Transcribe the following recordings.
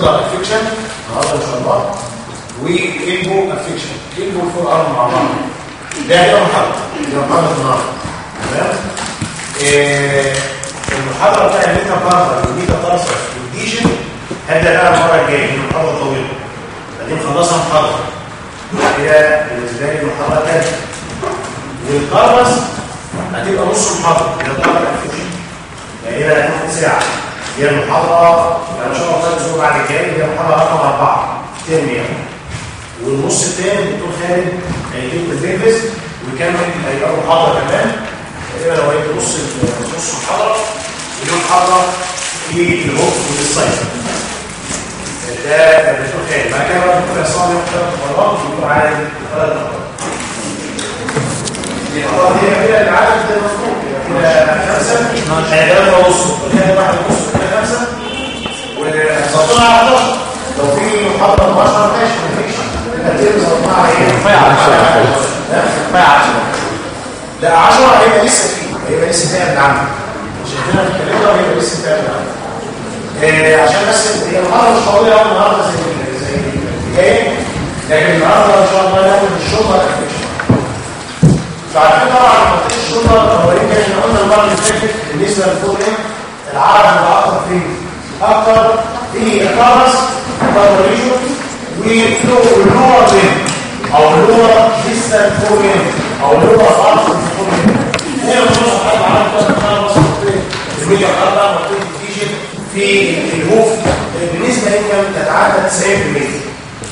shoulder affection النهارده ان شاء الله وال elbow affection ال elbow ال forearm مع بعض ده هيبقى محاضره يبقى محاضره النهارده تمام المحاضره بتاعت ال metacarpal وال metatarsal وال region هبدا بقى المره الجايه المحاضره طويله بعدين خلصها محاضره كده بالنسبة لي المحاضره الثانية والقرص هتبقى نص محاضره هي طلع الفكرة يعني هنا هتاخد ساعه هي المحاضره فإن شاء الله الأسبوع بعد الجاي هي المحاضره رقم أربعة ترم يعني. والنص الثاني الدكتور خالد هيجيب بريفيز ويكمل هيبقى محاضرة كمان. تقريبا لو هيجي نص نص المحاضرة ودي محاضرة في الهوك والصيف ده الدكتور خالد. بعد كده بقى الدكتور عصام ثلاث مرات والدكتور عادل ثلاث مرات هي دي كده العدد مظبوط كده خمسة. إحنا جايبها نص. كده واحد ونص. كده خمسة. الصوصول على لو في محاضرة 12 ماشي مفيش هتبقى صوصول على كفاية 10 لا 10 هيبقى لسه فيه. هيبقى لسه فيها ابن عمي. شايفينها في الكالندر هيبقى لسه فيها ابن عمي. آه، عشان بس هي النهارده مش قويه قوي النهارده زي زي الجاي لكن النهارده إن شاء الله ناخد الشغل فعلى كده طبعا منطقه الشرطه الاولين بالنسبة للفوق إيه؟ العرب اللي أكتر فيه أكثر في الطرس الطريق وفلو اللور من أو اللور لسه فومين أو اللور خالص فومين هنا بنص حد على الطرس الميديا الاربع مكتوب تيجي في الهوف بالنسبة لكم تتعدى 90%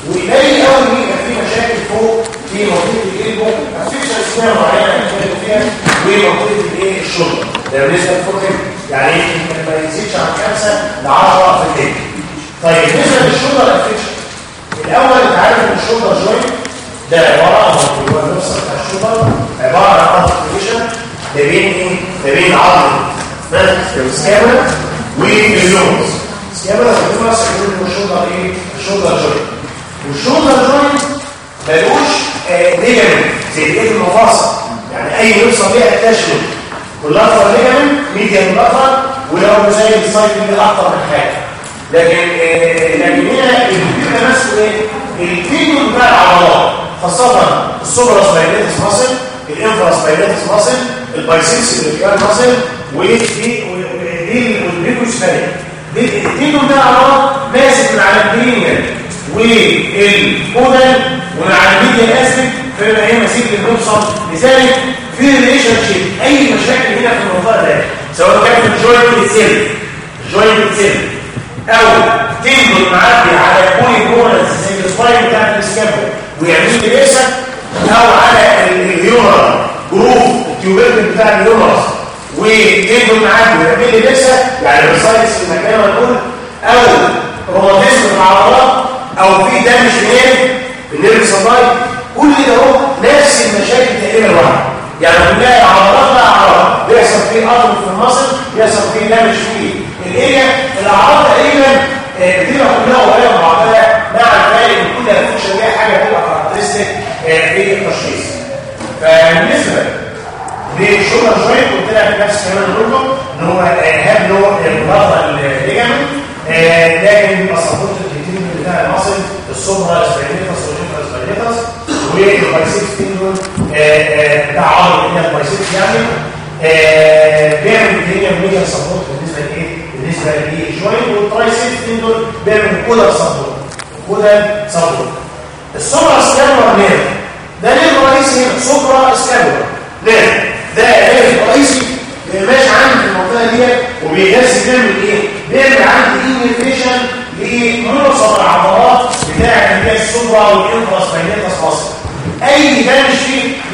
وقليل قوي ان يبقى في مشاكل فوق. في منطقه الجلد ما فيش اسماء في فيها. ومنطقه الايه الشرطه ده بالنسبة للفومين يعني إيه ما يزيدش عن 5 ل 10 في الليل طيب بالنسبة للشولدر انفكشن الأول أنت عارف إن الشولدر جوينت ده عبارة عن هو النص بتاع الشولدر عبارة عن انفكشن ما بين إيه؟ ما بين عظم ال scapula وال humerus ال scapula بيقول إن ال shoulder إيه؟ ال shoulder joint وال shoulder joint ملوش آه، ligament زي إيه المفاصل. يعني أي مفصل فيها attachment collateral ligament medial و lateral ولو زي ال stifle اللي أكتر من حاجة. لكن آه، آه، لكن هنا الفكرة نفسه إيه؟ الفيديو بتاع العضلات. خاصة السوبر سبايليتس ماسل الإنفرا سبايليتس ماسل البايسيكس الكيان ماسل والدي والبيكوشتاري دي الفيديو بتاع العضلات ماسك من على الدنيا. والكودل على الميديا الاسبت فبما هي مسيك للبوبسون لذلك في ريليشن شيب أي مشاكل هنا في المنطقة دي سواء كانت الجوينت سيل. جوينت سيل. أو تنزل معدي على البولي جونز زي السباين بتاعت السكابو ويعمل لي أو على اليورال جروف التيوبيل بتاع اليورال وينزل معدي ويعمل لي يعني بسايس المكان الأول أو روماتيزم في العضلات. أو في دامج في النيرف سباي كل ده هو نفس المشاكل تقريبا واحدة. يعني بناء على رفع اعراض بيحصل فيه اطر في المصل بيحصل فيه دامج فيه. الايه الاعراض تقريبا دي كلها وغير معضله مع ذلك إن كل فانكشن دي حاجة تبقى كاركترستيك آه، في التشخيص. فبالنسبة للشوكر شوية قلت لك في نفس كمان اللي إن هو هاب له الرفع الليجامنت لكن بيبقى سبورت الكتير بتاع المصل سبعينيتاس اسبانيتس والانفرا اسبانيتس 16 عنده تعارض هنا المايسيت يعمل يعني، آه، بيعمل هنا ميديا سبورت بالنسبة لإيه؟ بالنسبة للايه جوين والترايسيت دول بيعمل كولر سبورت caudal support ال suprascapular nerve ده nerve رئيسي هنا؟ suprascapular nerve ده nerve رئيسي ماشي عندي في المنطقة ديت وبيجس بيعمل إيه؟ بيعمل عندي innervation لمنصب العضلات بتاعة اللي هي ال supra وال infraspinatus muscle أي damage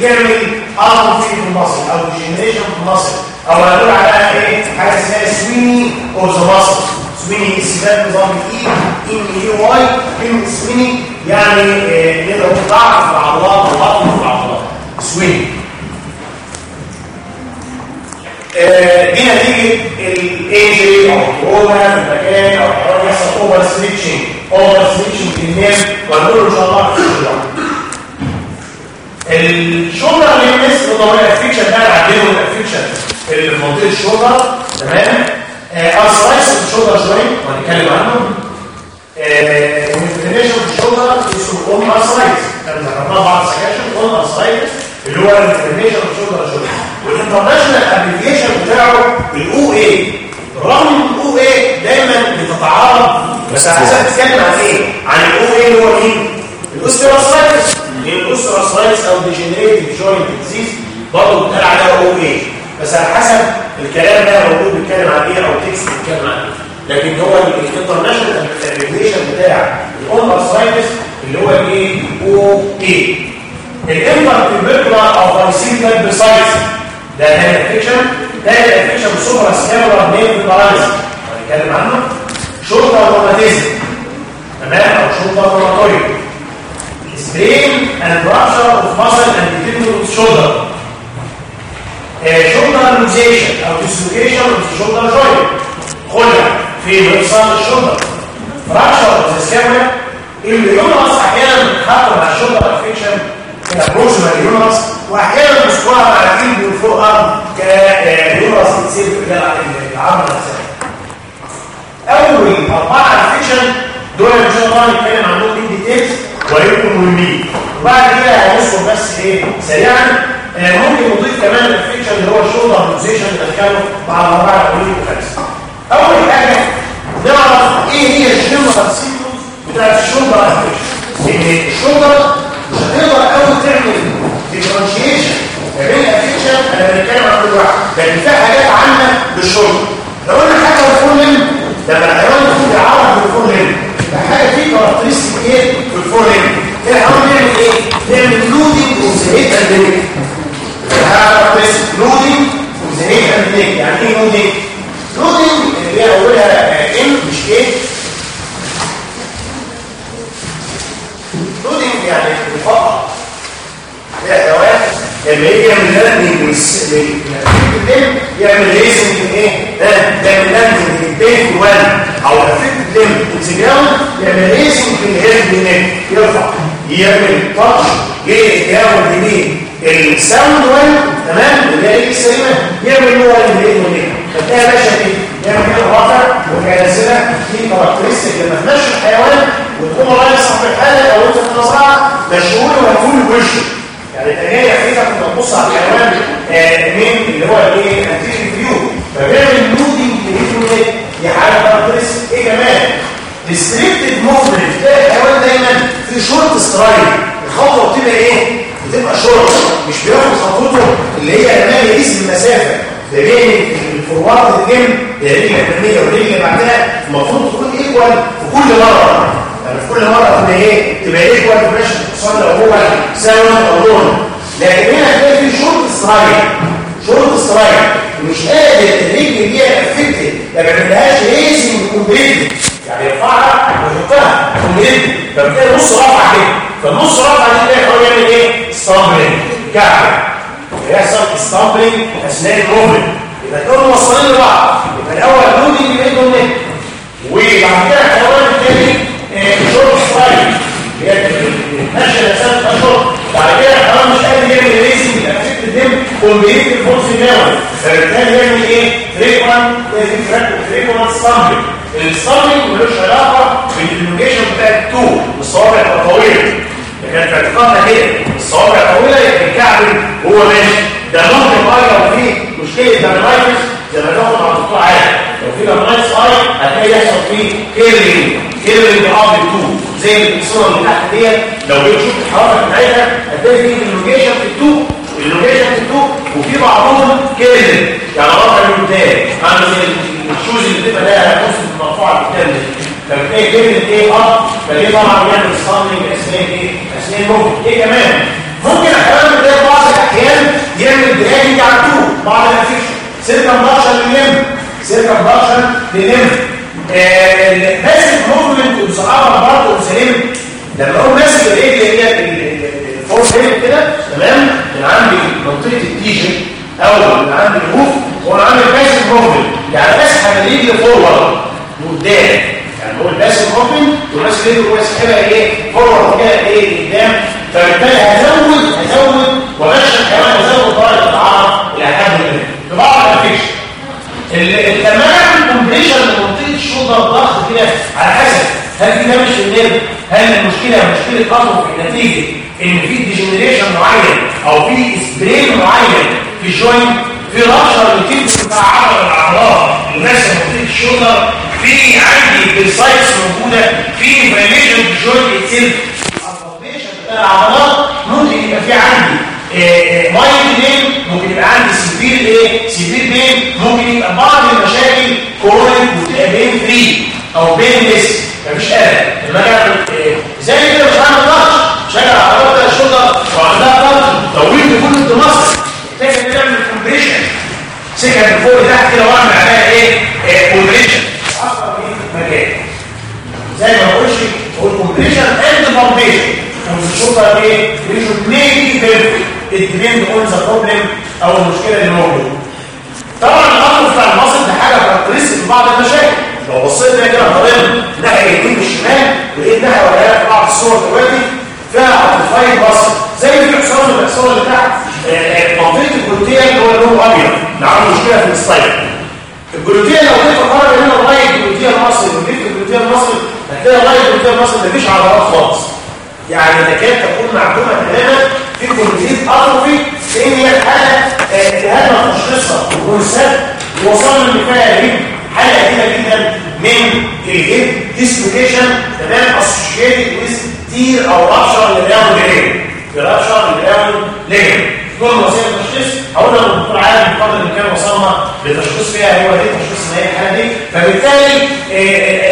يعمل atrophy في ال muscle أو degeneration في ال muscle أو هنقول على إيه؟ حاجة اسمها sweeny of the muscle سويني استبدال نظام الاي إن إي واي كلمه سويني يعني آه، نقدر نقول ضعف العضلات وبطن في العضلات سويني. آه، دي نتيجة الانجري أو الكورونا في المكان أو الحراره يحصل اوفر سويتشنج اوفر سويتشنج في النيرف وهنقول إن شاء الله في الشغل الشولدر ليمس اللي هو الافكشن عندنا الافكشن اللي في منطقه ال shoulder تمام؟ arthritis في ال shoulder joint وهنتكلم عنه. وال inflammation في ال shoulder اسمه omarthritis كان ذكرناه بعض السكاشن omarthritis اللي هو ال inflammation في ال shoulder joint وال international abbreviation بتاعه ال OA رغم ال OA دايما بتتعارض بس عايزين نتكلم عن إيه؟ عن ال OA اللي هو مين؟ ال osteoarthritis ال osteoarthritis أو degenerative joint disease برضه بيتقال عليها OA بس على حسب الكلام ده موجود بيتكلم عن إيه أو text بيتكلم عن إيه. لكن هو ال international abbreviation بتاع ال osteoarthritis اللي هو ال ايه OA ال intertubercular أو bicipital bursitis ده تاني affection تاني affection suprascapular nerve paralysis هنتكلم عنه. shoulder rheumatism تمام؟ أو shoulder rheumatoid sprain and rupture of muscle and tendon of shoulder. Luxation أو dislocation of the shoulder. خلع في مفصل الشولدر fracture of the اللي يونس أحيانا خطر مع الشولدر افكشن كابروشنال يونس واحيانا مسكوها مع الايد من فوق ارض كيونس بتصير في العظم نفسها اول اربعه افكشن دول ان شاء الله نتكلم عنهم in details ويكونوا مهمين وبعد كده هنذكر بس إيه سريعا. آه ممكن نضيف كمان ال affection اللي هو ال shoulder position ندخله مع الأربعة الأولين والخامسه أول حاجة نعرف إيه هي ال general symptoms بتاعت ال shoulder ان ال shoulder مش هتقدر قوي تعمل differentiation ما بين ال affection أنا بنتكلم عن كل واحد لكن في حاجات عامة لل shoulder لو قلنا حاجة ال forelimb لما الحيوان يكون بيعرض بال forelimb حاجة فيه characteristic إيه في ال forelimb الحيوان بيعمل إيه بيعمل nodding characteristic nodding with head and neck يعني إيه nodding nodding اللي هي اولها ام مش إيه loading يعني الفقر الحيوان لما يجي يعمل لاندنج للدم يعمل ليسنج إيه ده يعمل لاندنج للبيت وان أو افكت دم انسجام يعمل في الهيد هناك يرفع يعمل تاتش يعمل دي الساوند وان تمام؟ اللي هي السليمه يعمل هو الهيد هناك فتلاقي باشا دي يعمل كده رافع وكالسنه في كاركترستيك لما تمشي الحيوان وتقوم رايح صاحب الحالة أو أنت في المزرعة مشهور وهتقول وشه يعني التجاري حقيقة كنت بتبص على الحيوان من اللي هو الايه anterior view. فبيعمل nodding ليه دي حاجة characteristic. إيه كمان؟ restricted movement تلاقي الحيوان دايما في short stride الخطوة بتبقى إيه؟ بتبقى شورت. مش بياخد خطوته اللي هي امام يقيس المسافة. ده بين ال forward ال limb الرجل الاماميه والرجل اللي بعدها. المفروض تكون equal في كل مرة. يعني في كل مرة تبقى إيه؟ تبقى ايكوال ماشي خصوصا لو هو ساوند أو لون لكن هنا هتلاقي في شورت سترايك شورت سترايك مش قادر الرجل دي افكتد ما بيعملهاش ريسنج كومبليتلي يعني يرفعها ويحطها كومبليتلي فبتلاقي نص رفعه كده فالنص رفعه دي تلاقي هو يعمل إيه؟ ستامبلينج كعب يحصل ستامبلينج أثناء الموفمنت يبقى تكونوا موصلين لبعض. يبقى الأول لودنج بينهم نت وبعد كده الحيوان الثاني شورت سترايك ماشي الأساس اشهر بعد كده الحيوان مش قادر يعمل ريسنج الافكت الدم كومبليت الفورس النووي فبالتالي يعمل إيه؟ فريكوان فريكوان ستامبلينج الستامبلينج ملوش علاقه بالديلوجيشن بتاع التو الصوابع تبقى طويله كانت في اعتقادنا كده الصوابع طويله يبقى الكعب هو ماشي ده ممكن بقى لو في مشكله دمرايتس زي ما ناخد على الدكتور عادي لو في دمرايتس اي هتلاقي يحصل فيه كيرلينج كيرلينج اوف التو زي الصورة اللي تحت ديت لو جيت شفت الحركه بتاعتها هتلاقي في اللوجيشن في التو اللوجيشن في التو وفي بعضهم كامل يعني رفع الكتاب أنا الشوز اللي بتبقى ده هتوصل مرفوعه بالتالي فبتلاقي كامل إيه؟ آه. اب فليه طبعا بيعمل صامي باسنان إيه؟ اسنان ممكن إيه كمان؟ ممكن أحيانا بتلاقي بعض الأحيان يعمل دراجي عدو بعض الانفكشن سيركا 12 للنم سيركا 12 للنم آه، ماسك موفمنت وصعبه برضه وسليم لما أقول ماسك الايه اللي هي هيد كده تمام؟ من عند منطقة التيشن أو من عند الهوف وأنا عامل ماسك موفمنت يعني اسحب الرجل فورورد لقدام يعني هو ماسك موفمنت وماسك الرجل هو سحبها إيه؟ فورورد كده إيه؟ قدام. فبالتالي هزود هزود وغشم كمان هزود درجة العرض إلى حد ما. في بعض الافكشن لما اعمل كومبريشن لمنطقه الشولدر ضغط كده على حسب. هل في دمج في هل المشكلة مشكلة اطرف نتيجه ان في ديجنريشن معين أو في سبرين معين في الجوينت في رشر للكتف بتاع عضله العضلات الماسكه منطقه الشولدر في عندي بالسايتس موجوده في inflammation في itself العضلات ممكن يبقى في عندي mild pain ممكن يبقى عندي severe إيه severe pain ممكن يبقى بعض المشاكل chronic وتبقى pain free أو painless مفيش قلق لما زي كده مش هعمل ضغط على عضلات ال shoulder وعندها ضغط طويل كل الدماغ محتاج ان اعمل compression سكة من فوق لتحت كده وأعمل عليها إيه؟ compression اقرب إيه مكان. زي ما بقولش بقول كومبريشن اند فاونديشن والشرطه إيه؟ ريشن ميبي بيرفكت الديبند اون ذا بروبلم أو المشكلة اللي موجودة. طبعا الأمر بتاع المصل ده حاجة كاركترستيك بعض المشاكل. لو بصيت كده قارن ناحية اليمين والشمال ولقيت ناحيه ولا في بعض الصور دلوقتي. فيها ابتفايد مصل زي في حصان من الصور اللي تحت منطقه الجلوتيه اللي هو اللون ابيض اللي عنده مشكله في الستايل. الجلوتيه لو جيت اقرب هنا لغايه الجلوتية المصري وجيت الجلوتية المصري هتلاقي لغايه الجلوتية المصري مفيش عضلات خالص. يعني تكاد تكون معدومة تماما في كومبليت اتروفي لأن هي حاله التهاب تشخيصها والسد وصلنا ان فيها ريب حالة كده جدا من الهيب ديسلوكيشن تمام اسوشيتد ويز تير أو رابشر للراوند ليجن رابشر للراوند ليجن دول وسائل التشخيص هقول للدكتور عادل بقدر الامكان وصلنا للتشخيص فيها هو دي تشخيص ما هي الحالة دي. فبالتالي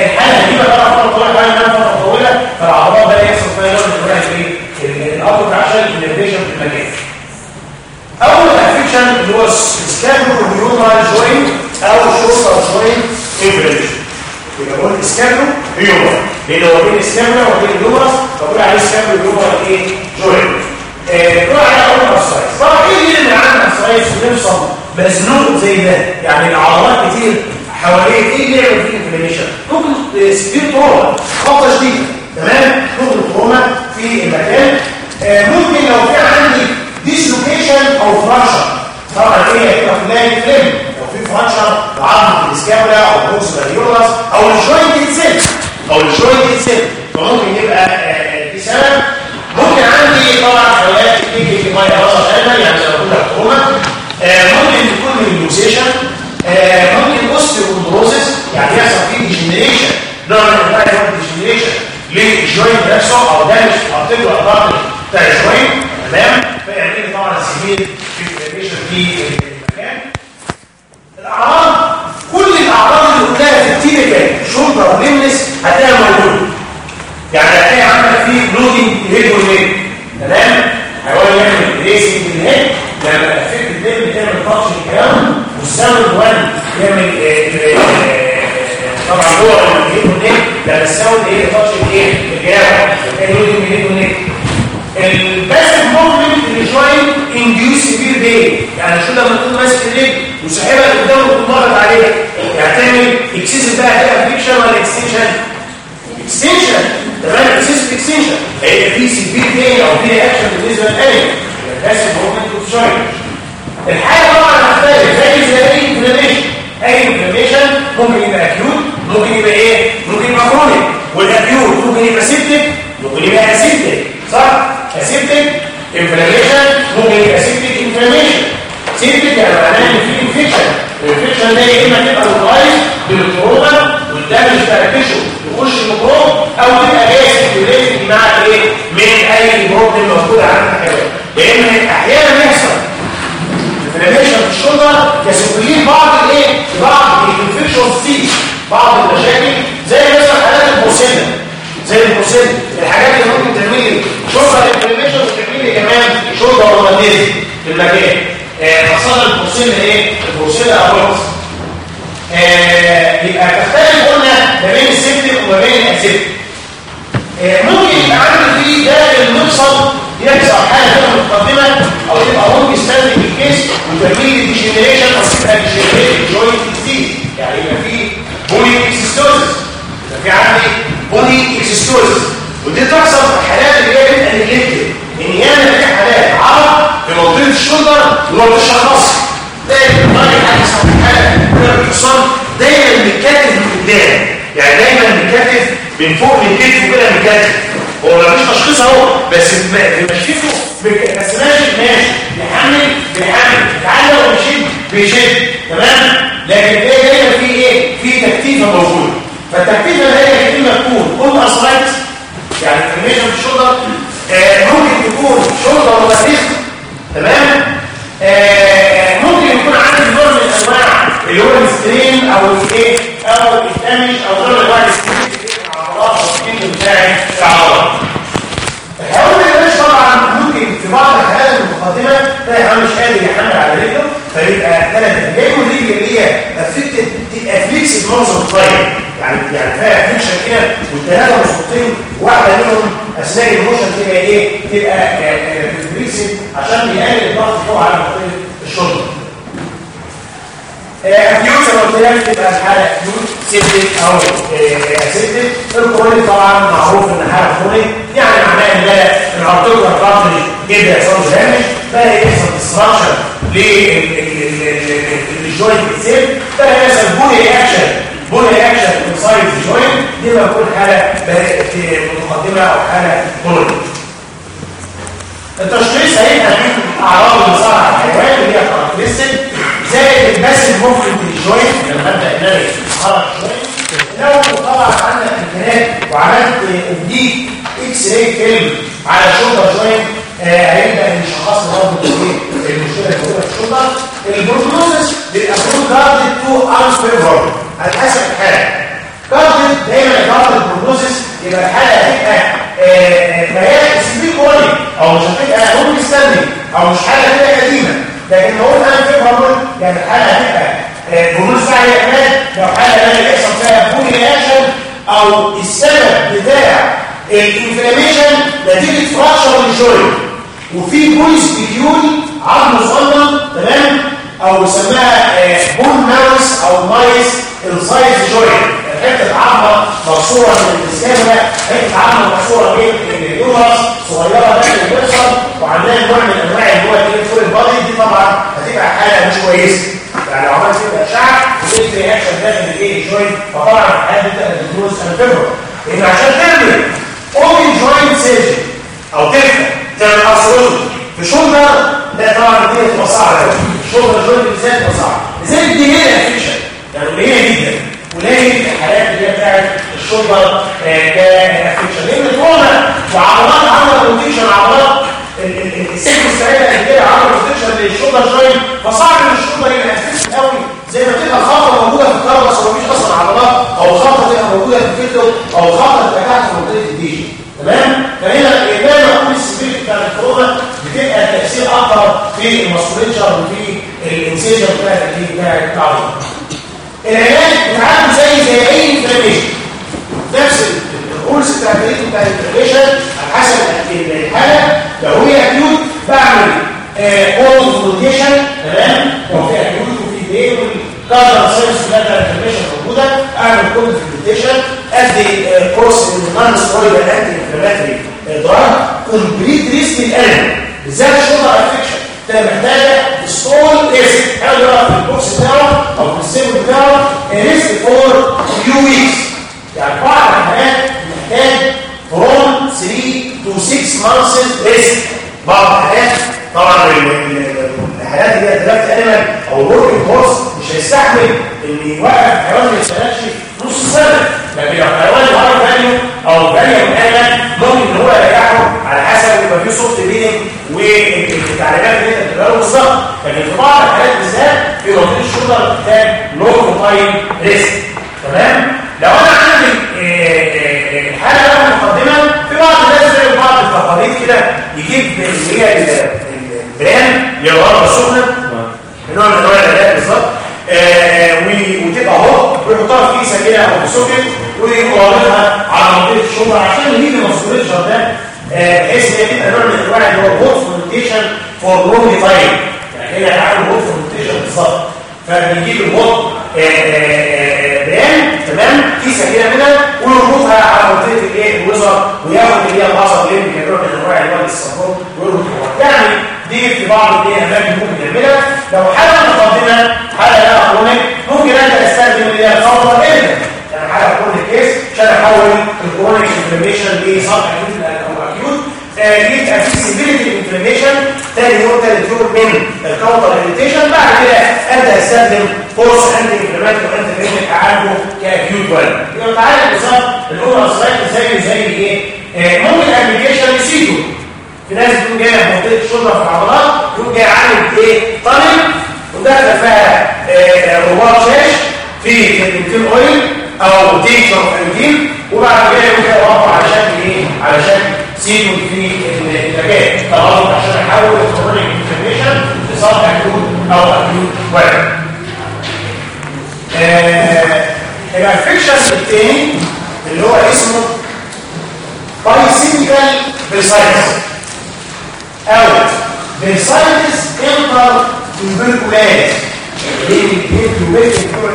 الحالة دي بقى فتره طويله بقى فتره طويلة. فالعضلات بقى يحصل فيها نوع من الايه الابر عشان الإنفيشن في المكان. أول افكشن اللي هو سكابلو هيومرال جوين أو شورتر جوين انفليشن يبقى بقول سكابلو هيومر لأن هو بين سكابلو وبين الهيومرس بقول عليه سكابلو هيومرال إيه؟ جوين. نروح على اول سايز طبعا إيه اللي عندنا سايز ونوصل مزنوق زي ده. يعني العضلات كتير حواليه إيه اللي يعمل فيه انفلاميشن ممكن سبير تروما خطه شديدة. تمام؟ ممكن تروما في المكان. ممكن لو في عندي ديسلوكيشن أو فرانشر طبعا إيه؟ هتبقى في نهايه الفيلم لو في fracture لعظمه ال scapula أو ال proximal humerus أو ال joint itself أو ال joint itself فممكن يبقى دي سبب. ممكن عندي طبعا حالات تيجي في ميه راسه دايما يعني لو كنت trauma آه ممكن تكون آه ممكن osteochondrosis يعني يحصل فيه degeneration نوع من أنواع ال degeneration لل joint نفسه أو damage articular part بتاع ال joint تمام. فيعمل لي طبعا سيفير ديجنريشن في المكان الاعراض كل الاعراض اللي قلناها في التيبيكال شولدر وليمنس هتلاقيها موجوده يعني هتلاقي عندك فيه بلودنج هيد والهيد تمام هيقول يعمل ريسنج الهيد لما افكت الدم بتعمل تاتش الكلام والساوند وان يعمل طبعا هو الهيد والهيد لما الساوند إيه تاتش الايه الجراح بلودنج هيد والهيد الباسف موفمنت الجوينت انديوس سيفير بين يعني شو لما تكون ماسك الرجل وسحبها قدام وتتمرد عليها يعني تعمل اكسسيف بقى هتبقى فيكشن ولا اكستنشن اكستنشن تمام اكسسيف اكستنشن هي في سيفير بين أو في رياكشن بالنسبة للانيمال الباسف موفمنت الجوينت الحاجة طبعا هتختلف. زي زي أي انفلاميشن أي انفلاميشن ممكن يبقى acute ممكن يبقى إيه؟ ممكن يبقى chronic وال acute ممكن يبقى septic ممكن يبقى aseptic صح؟ aseptic inflammation ممكن يبقى septic inflammation septic يعني معناه إن في infection ال infection ده يا إما تبقى localized بال trauma وال damage بتاع ال tissue يخش الميكروب أو تبقى جاهز related مع إيه؟ من أي problem موجود عند الحيوان لأن أحيانا يحصل inflammation في ال shoulder يسبب بعض الإيه؟ بعض ال infectious disease بعض المشاكل زي مثلا حالات البورسيلا زي البورسيلا الحاجات اللي ممكن تعمل لي shoulder inflammation وتعمل لي كمان shoulder روماتيزم في المكان. خاصة البورسيلا إيه؟ ال Brucella abortus آه يبقى تختلف قلنا ما بين ال septic وما بين ال aseptic آه ممكن يبقى عندي فيه ده المفصل يحصل حاجة كده مقدمه أو يبقى ممكن ستاندنج الكيس وتكميل الديجنريشن أو تبقى ديجنريشن جوينت جديد يعني يبقى فيه بولي اكسستوزس يبقى في عندي بولي اكسستوزس ودي تحصل في الحالات اللي هي نيجلكتد إن ياما في حالات. عرض في منطقه الشولدر ولو تشخص تلاقي الراجل هيحصل حالة كده دايما متكتف من قدام يعني دايما متكتف من فوق من كتفه كده متكتف هو مفيش تشخيص أهو. بس في مشيته بس ماشي ماشي. بيحمل بيحمل. بيتعلق وبيشد بيشد تمام؟ لكن إيه دايما إيه؟ في تكتيفه موجوده فالتكتيفه اللي هي اما تكون. اون اسرايت يعني انفورميشن في الشولدر ممكن تكون شولدر ولا ريست تمام؟ آه ممكن يكون عندي نوع من أنواع اللي هو السترين أو الإيه؟ أو الدمج أو من أنواع السترين العضلات أو السكين بتاعي العضلات الحيوان ده طبعا ممكن في بعض الحالات المقدمه تلاقي مش قادر يحمل على رجله. فيبقى ثلاث أيام والرجل اللي هي افكتد فليكس منظر شوية يعني يعني فيها فيكشن كده والثلاثه مظبوطين واحدة منهم أثناء الموشن تبقى إيه؟ تبقى فليكس عشان بيقلل الضغط فوق على منطقه الشرطه. أفيوز لو قلت لك تبقى الحالة أفيوز سيبتك أو اسيبتك الكرونيك طبعا معروف ان حاله كرونيك يعني معناه إن ده الارتكل الفقري كده يحصل له دامج بقى يحصل ديستراكشن للجوينت السيف بقى يحصل بولي اكشن بولي اكشن انسايد الجوينت دي ما تكون حالة متقدمة أو حالة كرونيك التشخيص هيبقى فيه أعراض ظهر على الحيوان اللي هي characteristic زائد ال passive movement ال joint. لما ابدا ان أنا اتحرك لو طبعا عندك امكانيات وعملت اديك x-ray film على shoulder joint هيبدا إن شخص برضه إيه المشكلة اللي في ال shoulder ال prognosis from guarded to unfavorable على حسب الحاله guarded دايما guarded ال prognosis يبقى الحاله هتبقى ما هي سبيل كوري أو مش هتبقى هو مستني أو مش حاله كده قديمة. لكن لو أنا فيفوربل يعني الحاله هتبقى بروجنوز بتاعي كمان لو حاله لا يحصل فيها بولي رياكشن أو السبب بتاع الانفلاميشن نتيجة فراكشر للجوينت وفي بوليس بيديول عظم صغنن تمام؟ أو يسميها بون ماوس أو مايس السايز جوينت حتة عظمه مكسوره من ال scapula حتة عظمه مكسوره من ال humerus صغيرة داخل البصر وعندها نوع من أنواع اللي هو ال foreign body دي طبعا هتبقى حاله مش كويسة. يعني لو عملت كده اشعه ولقيت reaction داخل الايه joint فطبعا الحاله دي تبقى ال prognosis unfavorable لأن عشان تعمل open joint surgery أو تفتح تعمل arthrodesis في shoulder ده طبعا الدنيا تبقى صعبه قوي ال shoulder joint بالذات تبقى صعبه دي هي affection يعني قليلة جدا. قليل الحالات اللي هي بتاعت الشولدر كانفكشن لأن الكورونا وعضلات عمل روتيشن عضلات السيكل السريع اللي كده عمل روتيشن للشولدر جوينت فصعب ان الشولدر يبقى قوي. زي ما تبقى خطه موجودة في الكربس ومفيش أصلا عضلات أو خطه تبقى موجودة في الفيديو أو خطه تبقى في منطقه الديجن تمام؟ فهنا الإمامة كل السبيل بتاع الكورونا بتبقى التأثير أكتر في الماسكوليتشر وفي الانسيجن بتاع التكليف بتاع التعويض. العلاج بتاعته زي زي أي إنفلاميشن. نفس الرولز بتاع التكليف بتاع الانفلاميشن على حسب الحالة. لو هي أكيوت بعمل اورز فلوتيشن تمام؟ لو في أكيوت وفي دي والكارنر سيرس بتاع الانفلاميشن موجودة أعمل كل فلوتيشن أدي كورس من النون سترويد انتي انفلاماتري drug complete rest الالم بالذات ال shoulder affection انت محتاجة stall rest حاجة في ال box بتاعه أو في ال stable بتاعه؟ rest for few weeks يعني بعض الحالات محتاج from 3 to 6 months rest بعض الحالات طبعا الحالات اللي هي draft animal أو ال working horse مش هيستحمل إن يوقف حيوان ما يشتغلش نص سنة. لكن لو حيوان ظهر value أو value يبقى في soft bedding والتعليمات اللي انت بتديها له بالظبط في بعض الحالات بالذات في منطقه ال shoulder بتحتاج ل prolonged rest تمام؟ لونج تايم يعني هنا هعمل هوت فورمنتيشن بالظبط. فبنجيب الهوت بران تمام؟ كيسه كده منها ويربطها على منطقة الايه الوزر وياخد اللي هي العصب اللي هي من انواع اللي هو الصابون ويربط يعني دي في بعض الايه اماكن ممكن تعملها لو حاله متقدمه حاله لا كرونيك ممكن انت تستخدم اللي هي الخطره جدا يعني حاله كرونيك كيس عشان أحول الكرونيك انفلاميشن لصفحة اكيوت أو اكيوت في سيفيريتي انفلاميشن تاني يوم تالت يوم من الكاونتر اريتيشن بعد كده انت هتستخدم فورس انتي انفلاماتوري وانتي كريميك تعالجه كاكيوت ولا يبقى تعالى بالظبط الاورال سايت زي زي إيه؟ ممكن ابلكيشن يسيتو في ناس بتكون جاية منطقه الشرطه في العضلات يكون جاي عامل إيه؟ طالب ودخل فيها رباط شاش في كلمتين اويل أو ايودين وبعد كده كده يوقف على شكل إيه؟ على شكل seton في المكان طبعا عشان احول ال chronic inflammation ل sub acute أو acute واحد يبقى ال affection الثاني اللي هو اسمه bicipital bursitis أو bursitis inter tubercularis اللي هي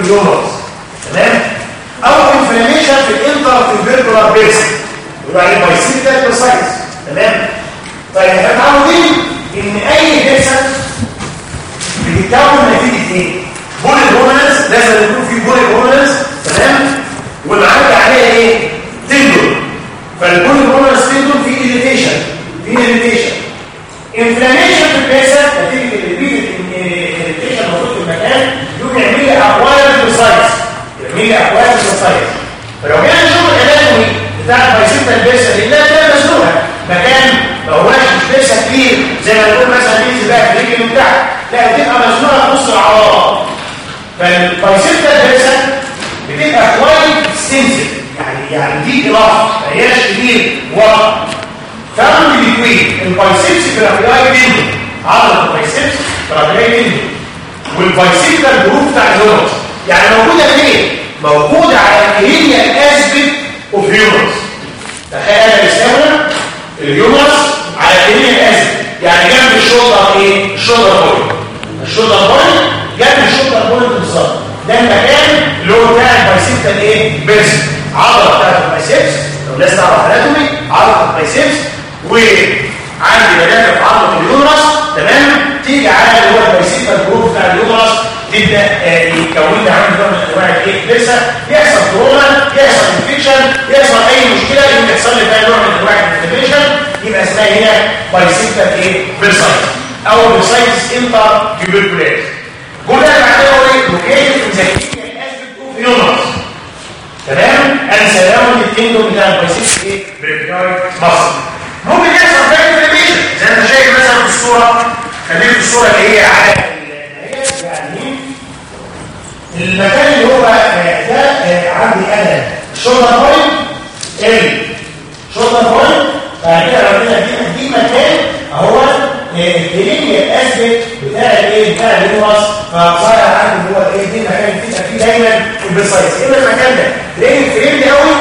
ال humerus تمام؟ أو inflammation في ال inter tubercular bursa يبقى عليه bicipital bursitis تمام؟ طيب إحنا متعودين إن أي bursa بتتكون نتيجه إيه bony prominence لازم يكون في bony prominence تمام؟ والعدي عليها إيه؟ tendon فال bony prominence tendon في irritation في irritation. Inflammation في ال bursa نتيجة ال repeated irritation موجود في المكان يقوم يعمل لي acquired precise يعمل لي acquired precise فلو جينا نشوف الاناتومي بتاع البايسيتا البيسة دي لا تلاقي مسلوها مكان ما هواش كبير زي ما نقول مثلا دي بقى في الرجل بتاعها لا بتبقى مسلوها في نص العضلات فالبايسيتا البيسة بتبقى كويس سنسيتيف يعني يعني دي اضافه ما هياش كبير وقت فاهم بيكوين البايسبس برافيلاي تندو عضله ال biceps brachii tendon وال bicipital groove بتاع ال humerus يعني موجودة فين موجودة على ال cranial aspect of humerus تخيل انا بسمنا ال humerus على ال cranial aspect يعني جنب الشولدر إيه؟ الشولدر بوينت. الشولدر بوينت جنب الشولدر بوينت بالظبط. ده المكان اللي هو بتاع ال bicipital إيه bursa. عضلة بتاعت ال biceps. لو الناس تعرف anatomy عضلة ال biceps. وعندي بداية في عضلة ال humerus تمام؟ تيجي على اللي هو ال bicipital groove بتاع ال humerus تبدأ يتكون لي عندي نوع من انواع الايه لسه يحصل trauma يحصل infection يحصل أي مشكلة. يحصل لي بقى نوع من اسمها هنا إيه bursitis أو bursitis intertubercular كل اللي بعدها هو إيه؟ location in the humerus تمام؟ أنا سلام التندون بتاع البايسيكس إيه بريكاي مصر ممكن يحصل انفلاميشن زي ما شايف مثلا في الصورة خلينا في الصورة اللي هي على يعني المكان اللي هو ده عندي أنا. الشولدر بوينت ال شولدر بوينت بعد كده لو كده دي دي مكان اهو الدنيا الاثبت بتاع الإيه بتاع اليومرس فصار عندي هو إيه دي مكان فيه فيه دايما البرسايز إيه المكان ده؟ تلاقيه فريم قوي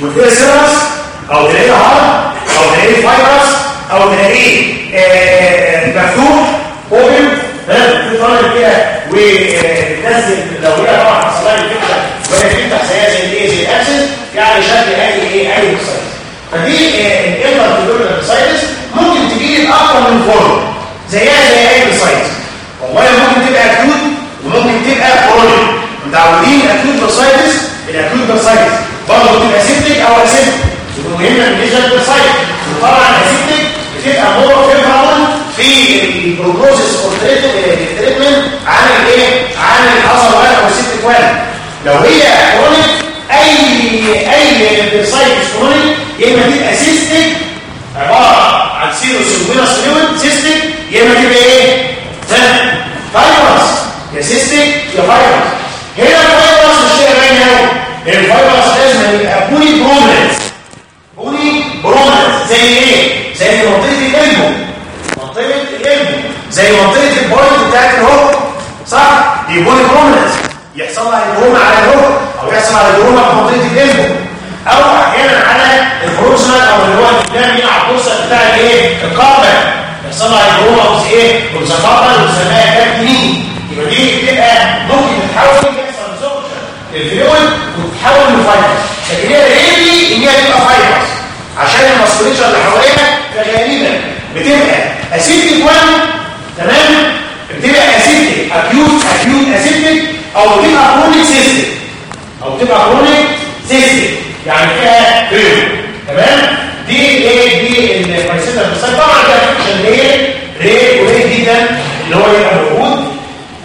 وتلاقيه سيرس أو تلاقيه هارد أو تلاقيه فايبرس أو تلاقيه مفتوح أوبن. في طالب كده وبتنزل لو هي طبعا حصل لها الفكرة وهي بتفتح زيها زي الإيه زي الأكسس يعني شكل اي إيه أي برسايز فدي الانتر تدور برسايز ممكن تجي أكتر من form زيها زي أي bursitis والله ممكن تبقى acute وممكن تبقى chronic متعودين acute bursitis ال acute bursitis برضه بتبقى septic أو aseptic المهمه بالنسبة لل bursitis وطبعا ال aseptic بتبقى more favorable في ال prognosis or treatment عن الإيه؟ عن الحصل ولا أو ال septic ولا لو هي chronic أي أي bursitis chronic يا إما تبقى cystic عبارة عن سيروس وينس فلويد سيستك يا إما تبقى إيه؟ فايروس يا سيستك يا فايروس هنا الفايروس مش باين قوي الفيروس لازم يبقى بوني برومنت بوني برومنت زي إيه؟ زي منطقة القلب منطقة القلب زي منطقة البوينت بتاعت الهوك صح؟ دي بوني برومنت يحصل لها هجوم على الهوك أو يحصل على الجرومه في منطقه الليمبو أو أحيانا على البروكسيمال أو اللي هو هنا على البروكسيمال بتاع الإيه؟ القرن يحصل على الجرومه أو إيه؟ والزفاطه وسماها كاب يمين يبقى دي بتبقى ممكن تتحول يحصل ريزوربشن للفلويد وتتحول لفايبرز لكن هي ريلي إن هي تبقى فايبرز عشان المسؤوليه اللي حواليها فغالبا بتبقى اسيدك 1 تمام؟ بتبقى اسيدك اكيوت اكيوت اسيدك أو بتبقى كرونيك سيستم. أو بتبقى كرونيك سيستم يعني فيها فيلم تمام؟ دي إيه دي المايسيتا بس طبعا ده افكشن ليه ريه وريه جدا اللي هو يبقى موجود.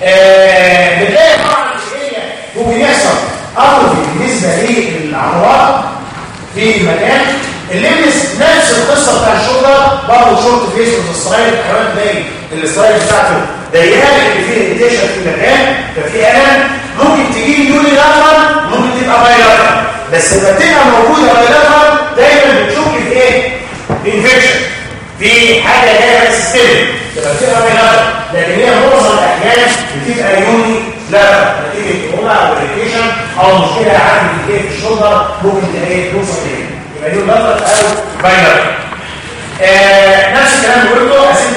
آه بتلاقي طبعا هي ممكن يحصل افضل بالنسبة للعضلات في المكان. الليمس نفس القصة بتاع الشولدر برضه شورت فيس والسترايد كمان تلاقي السترايد بتاعته. ضيقه اللي فيه اريتيشن في المكان ففي الم ممكن تجيب يوني لاترال ممكن تبقى بايلاترال بس لما تبقى موجودة بايلاترال دايما بتشك في إيه؟ في انفكشن في حاجة جاية سيستمك تبقى بتبقى بايلاترال لكن هي معظم الأحيان بتبقى يوني لاترال نتيجه كورونا أو اريتيشن أو مشكلة عندي في الشولدر ممكن تلاقي توصل ليه يبقى لاترال أو بايلاترال آه نفس الكلام اللي قلته اسيد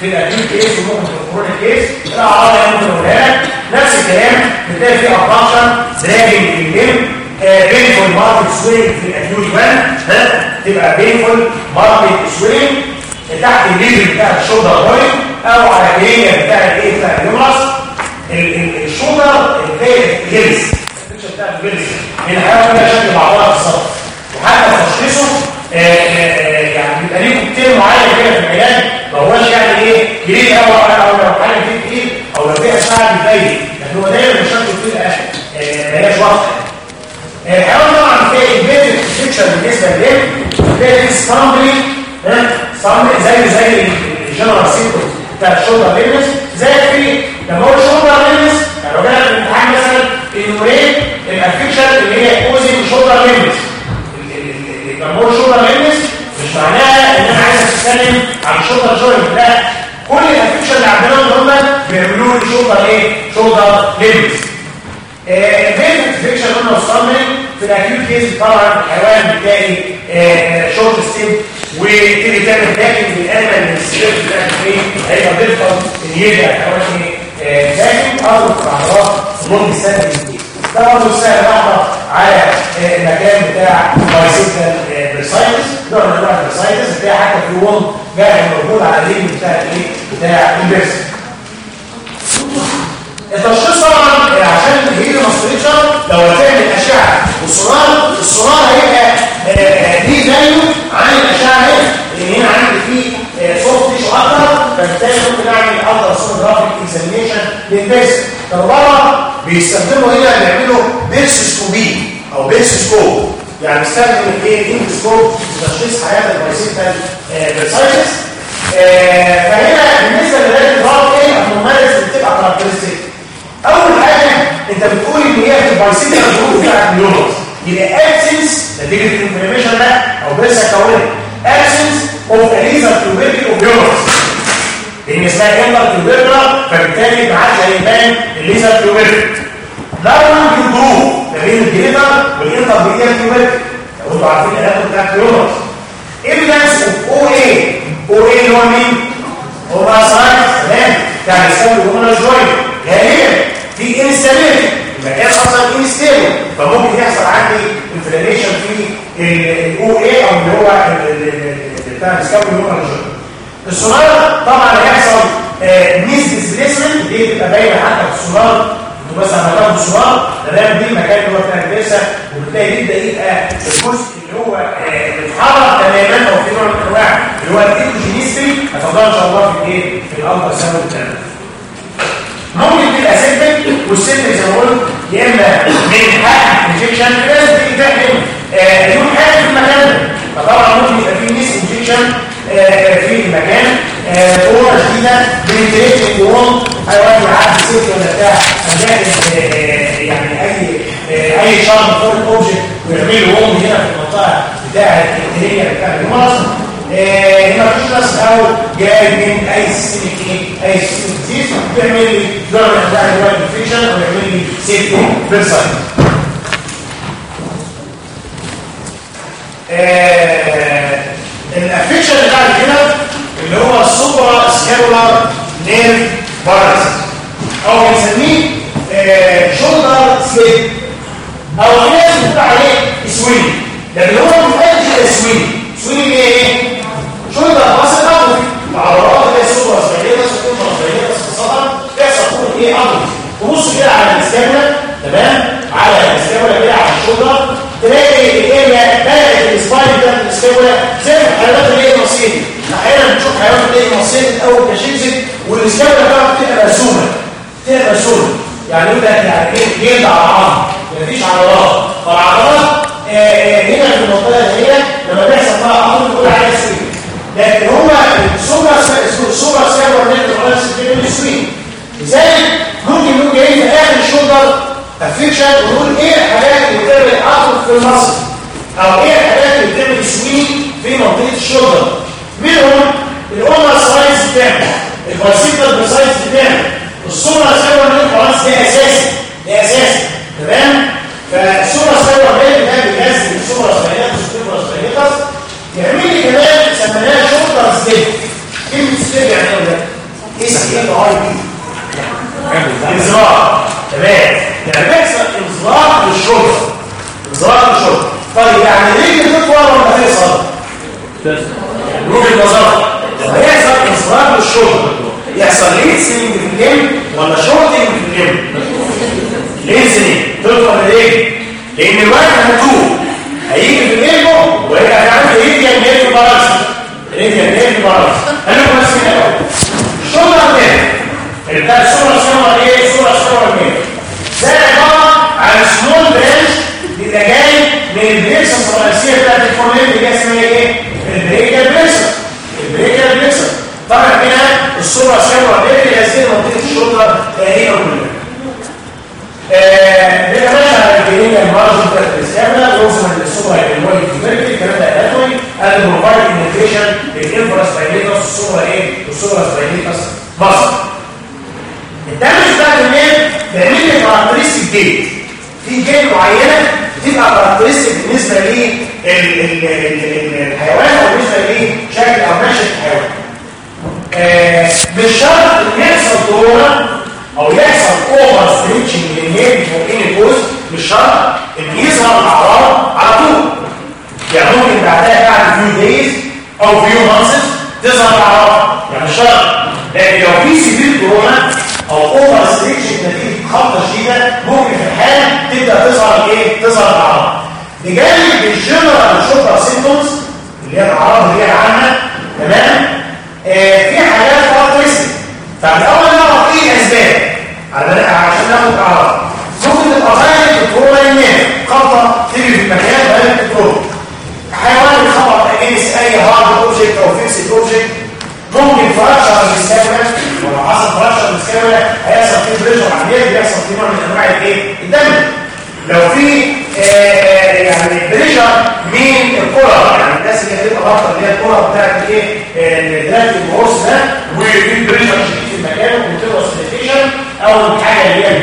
في الاكيوت كيس وممكن في الكرونيك كيس. الاعراض اللي ممكن اقولها نفس الكلام بتلاقي فيه ابراكشن دراجنج في بينفول ماركت سوينج في الاكيوت مان ها تبقى بينفول ماركت سوينج تحت الليفل بتاع الشولدر بوينت أو على الجرينيا بتاع الإيه بتاع اليومرس. الشولدر بتاعت الجلس من حاجة كده شكل بعضها في الصف وحتى تشخيصه يعني بيبقى ليه كتير معين كده في العلاج ما هوش يعني إيه كبير قوي أو حاجة كتير أو لو فيها ساعه بتبين لكن هو دايما الشكل بتبقى هياش واضحه الحيوان طبعا فيه البيت فيكشر بالنسبة ليه فيه ستامبلي ستامبلي زي زي الجنرال سيكو بتاع الشولدر ليمس زي في لما ال shoulder lameness يعني لو جالك الامتحان مثلا إنه إيه؟ ال affection اللي هي causing shoulder lameness الجمهور shoulder lameness مش معناها إن أنا عايز أتكلم عن shoulder joint لا. كل ال affection اللي عندنا هم بيعملوا لي shoulder إيه؟ shoulder lameness البيت affection قلنا وصلنا في ال acute case طبعا الحيوان بتلاقي short step وتيجي تعمل backing لل animal من السيرف إيه؟ هيبقى بيفضل إن يرجع الحيوان إيه؟ اضرب في اعراض لونج ستاندنج ده برضه سهل على المكان بتاع بايسيكل بريسايتس نوع من انواع البريسايتس حتى في وون جاي موجود على بتاع الايه بتاع البرس التشخيص طبعا عشان تجيب ماستريتشر لو هتعمل اشعه والسونار السونار هيبقى دي زيه عن الأشعة هنا لأن هنا عندي فيه soft tissue أكتر. فبالتالي ممكن أعمل ultrasonographic examination لل bursa طب بره بيستخدموا هنا بيعملوا bursoscopy أو bursoscope يعني بيستخدم الايه ال endoscope لتشخيص حالات ال bicipital bursitis فهنا بالنسبة لل radiographic إيه ال abnormalities اللي بتبقى characteristic أول حاجة أنت بتقول إن هي في ال bicipital groove بتاعت ال humerus يبقى ابسنس نتيجه الانفلاميشن ده أو بس كونت ابسنس اوف اليزر تيوبيركل اوف يومرز لأن اسمها انتر تيوبيركل فبالتالي بعد هيبان الليزر تيوبيركل ده ممكن جروب ما بين الجليتر والانتر بيديال تيوبيركل لو أنتوا عارفين الاناتوم بتاعت اليومرز ايفيدنس اوف أو اي أو اي اللي هو مين؟ هو ساينس تمام يعني يسمى الهرمونال جوين غالبا في انستابيلتي المكان أصلا انستابل فممكن يحصل عندي انفلاميشن في الاو اي أو اللي هو بتاع السكاب الهرمونال جوين السونار طبعا هيحصل ميس ديسبيسمنت دي بتبقى باينه حتى في السونار بس لما تاخدوا السونار تمام دي المكان اللي هو بتاع البيسه وبتلاقي يبدا يبقى الجزء اللي هو بيتحرك تماما أو في نوع من أنواع اللي هو الايكوجينيستري هتفضل ان شاء الله في الايه في الالترا ساوند بتاعنا ممكن تبقى سيبتك والسيبتك زي ما قلت يا إما من حق انجكشن لازم تيجي تعمل يوم حاجة في المكان ده. فطبعا ممكن يبقى في ميس انجكشن في المكان قوه شديده بنتريت وون حيوان يعدي سيف ولا يعني اي أي شرم فور أوبجكت ويعمل له هنا في المنطقة بتاعة الدهيه بتاع المنظم آه، هنا مفيش ناس أو جاي من أي سيستم إيه؟ أي سيستم بيعمل لي درجه بتاع انواع فيشن ويعمل لي سيفتي بيرسايت الافكشن آه، اللي قاعد هنا اللي هو السوبر سيلولار نيرف بارازيت أو بنسميه شولدر سليب أو الناس بتقول عليه سوينج لكن هو ما بيبقاش سوينج سوينج إيه شولدر بسيطه العضلات اللي هي سكابولار السوبرا سكابولار خاصه تحصل فوق إيه عضله تبص كده على السكابولا تمام؟ على السكابولا كده على الشولدر تلاقي الاريا بدات السباين بتاعت السكابولا زي الحيوانات اللي هي المصيري أحيانا بنشوف حيوانات اللي هي المصيري الأول كشيزك والسكابولا بتاعته بتبقى مرسومه بتبقى مرسومه يعني لك يعني جلد على عظم مفيش عضلات فالعضلات هنا في المنطقة دي لما بيحصل بقى عضل بيقول عليها sweeny لكن هو ال supra ال suprascapular nerve sweeny لذلك ممكن نقول جاي في آخر ال shoulder affection ونقول إيه الحاجات اللي بتعمل atrophy في ال muscle أو إيه الحاجات اللي بتعمل sweeny في منطقة ال shoulder منهم الاومر سايز بتاعنا البارسيكال سايز بتاعنا الصورة سوا من خلاص ده أساسي ده أساسي تمام؟ فالصورة سوا ده ده بينزل الصورة سايلات والصورة سايلات يعمل لي كمان سميناها شولدر ستيب كلمه ستيب يعني إيه ده؟ إيه ستيب اي بي انزلاق تمام. يعني بيحصل انزلاق للشرطه انزلاق للشرطه طيب يعني ليه تطول ولا تقصر وجهة نظر. هيحصل انزلاق للشرطه يحصل لينسنج في الجيم ولا شورتنج في الجيم لينسنج تطول ليه لأن الواحد هتوه هيجي في الجيم وهيبقى هيعمل يجي الجيم في بارس يجي الجيم في بارس قال لكم بس كده الشرطه كده بتاع الصورة الصورة إيه؟ الصورة الصورة مين؟ ده عبارة عن سمول برانش بيبقى جاي من البريكسس الرئيسية بتاعت الفورمين اللي هي اسمها إيه؟ البريكال بريكسس البريكال بريكسس طبعا الصورة الصورة دي اللي هي منطقة الشولدر تقريبا كلها. على الجنين المارجن بتاعت الاسكابلا ويوصل للصورة اللي هو الكبيرتي الكلام ده اناتومي قال بروفايد انفيشن للانفراستايليتس الصورة إيه؟ الصورة ستايليتس مصر. ال damage بتاع ال nerve بيعمل لي characteristic gait في gait معينة بتبقى characteristic بالنسبة للحيوان أو بالنسبة لشكل أو نشأة الحيوان مش شرط يحصل trauma أو يحصل over stretching لل nerve فوقين الجزء مش شرط ان يظهر الاعراض على طول يعني ممكن بعدها بعد few days أو few months تظهر الاعراض يعني مش شرط لكن لو في severe trauma أو over stretching نتيجه خبطه شديده ممكن في الحاله تبدا تظهر إيه تظهر الاعراض بجانب الجنرال شوكر symptoms اللي هي الاعراض اللي هي العامه تمام characteristic فالاول نعرف إيه الاسباب عشان ناخد اعراض ممكن تبقى غايه الكورونا الناس خبطة تيجي في المكان غايه الكورونا حيوان بيخبط اجنس أي هارد أوبجكت أو فيكسد أوبجكت. ممكن فراكشر السكابولا ولو حصل فراكشر السكابولا هيحصل فيه بريشر عمليه بيحصل فيه نوع من أنواع الإيه؟ الدم. لو في يعني بريشر من الكرة. يعني الناس اللي هتبقى ضغطه اللي هي الكرة بتاعت الايه الدراج البورس ده وفي بريشر شديد في المكان وبتبقى سليفيشن أو الحاجة اللي هي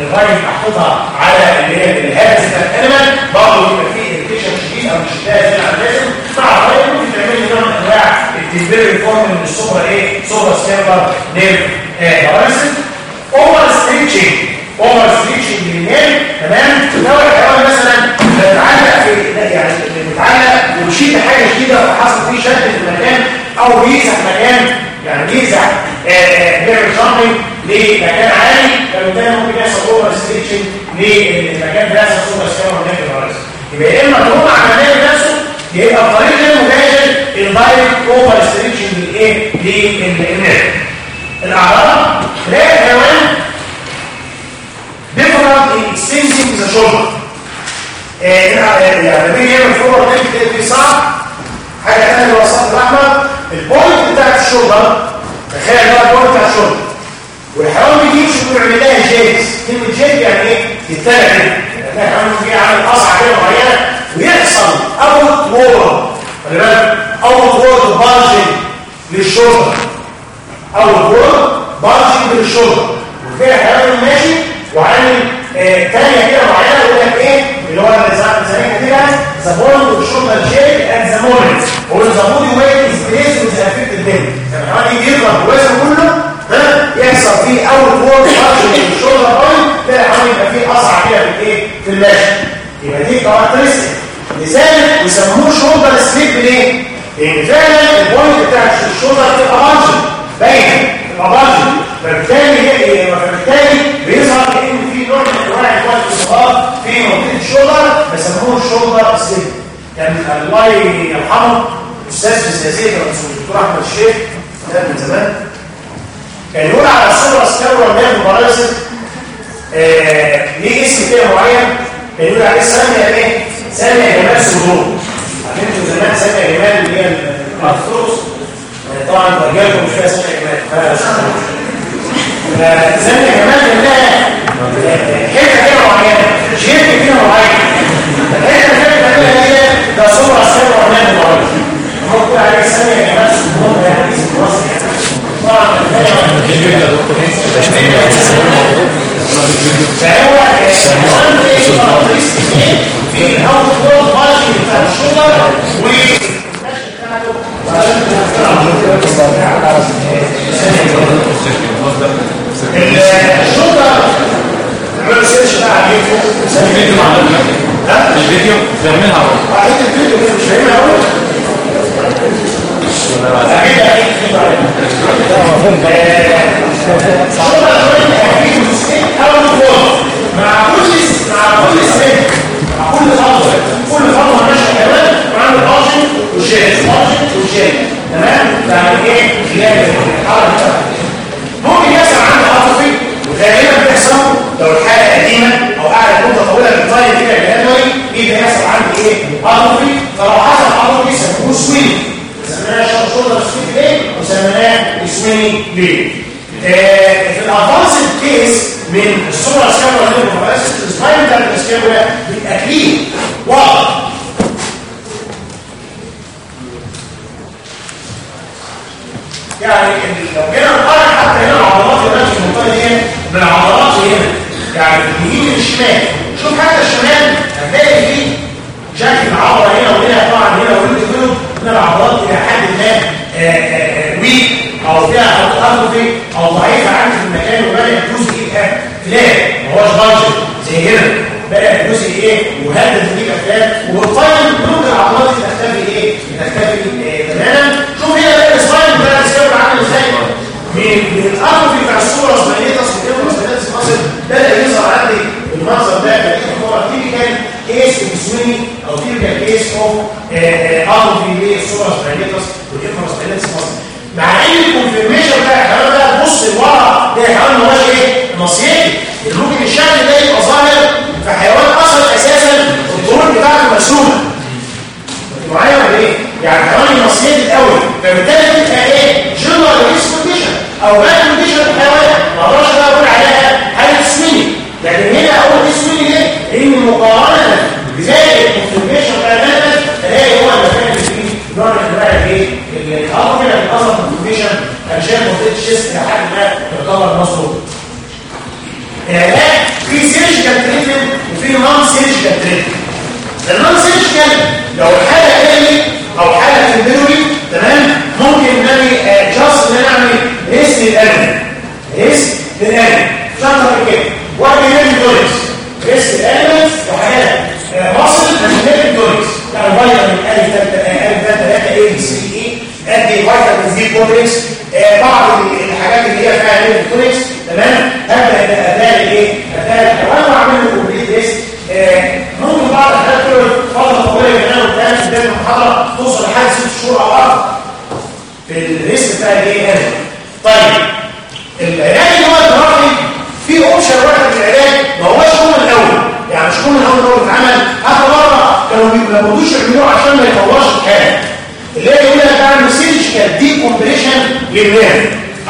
الراجل محطوطها على اللي هي ال harness بتاع ال animal برضه يبقى فيه irritation شديد أو مش ده زي ما لازم مع الراجل ممكن تعمل نوع من أنواع ال temporary form من ال supra إيه suprascapular nerve. paralysis over stretching over stretching لل nerve تمام؟ لو الحيوان مثلا متعلق في يعني متعلق وشيل حاجة شديده فحصل فيه شد في المكان أو بيزح مكان يعني بيزح بيعمل jumping لمكان عالي فبالتالي ممكن يحصل over stretching للمكان ده يحصل suprascapular nerve paralysis يبقى يا إما تروح على ال nerve نفسه يبقى الطريق غير مباشر indirect over stretching للايه لل nerve الأعراض تلاقي الحيوان extending the shoulder يعني بيجي يعمل for تاني في صعب حاجة ثانية اللي هو الأحمر. ال point بتاعت ال shoulder تخيل بقى ال point بتاع ال shoulder والحيوان بيجي يمشي ويعمل لها gait كلمه gait يعني إيه؟ كده يعني الحيوان بيجي عامل قصعه كده معينه ويحصل outward خلي بالك. outward bulging لل shoulder outward bulging لل shoulder وفيها حيوان ماشي وعامل آه تانية كده معينة يقول لك إيه؟ اللي هو الزمانية كده shoulder shake at the moment or the body weight is placed with the affected limb يعني حوالي يضرب الوزن كله ها يحصل فيه اول فورس فاكشن في الشولدر بوينت تلاقي حوالي يبقى فيه قصعه كده في الايه في المشي يبقى دي كاركترستيك لذلك يسموه شولدر سليب ليه؟ لأن فعلا البوينت بتاع الشولدر بتبقى بانشن باينه بتبقى بانشن فبالتالي فبالتالي بيظهر ان في نوع من انواع الانصهار في منطقه الشولدر بيسموه الشولدر سليب كان الله يرحمه أستاذ في السياسيه الدكتور أحمد الشيخ ده من زمان. كان يقول على الصورة السكاور والنيل مبارسه آه ليه اسم كده معين؟ كان يقول عليه ساميه إيه؟ ساميه جمال سرور عارفين زمان ساميه جمال اللي هي الارثوس طبعا رجالكم مش فيها ساميه جمال. فساميه جمال لها حتة كده معينه شيء كده معين الحته اللي كانت هي ده صوره السكاور والنيل مبارسه هو بيقول عليه ساميه جمال سرور ده يعني اسم مصري في الأول دور ماشي بتاع الشجر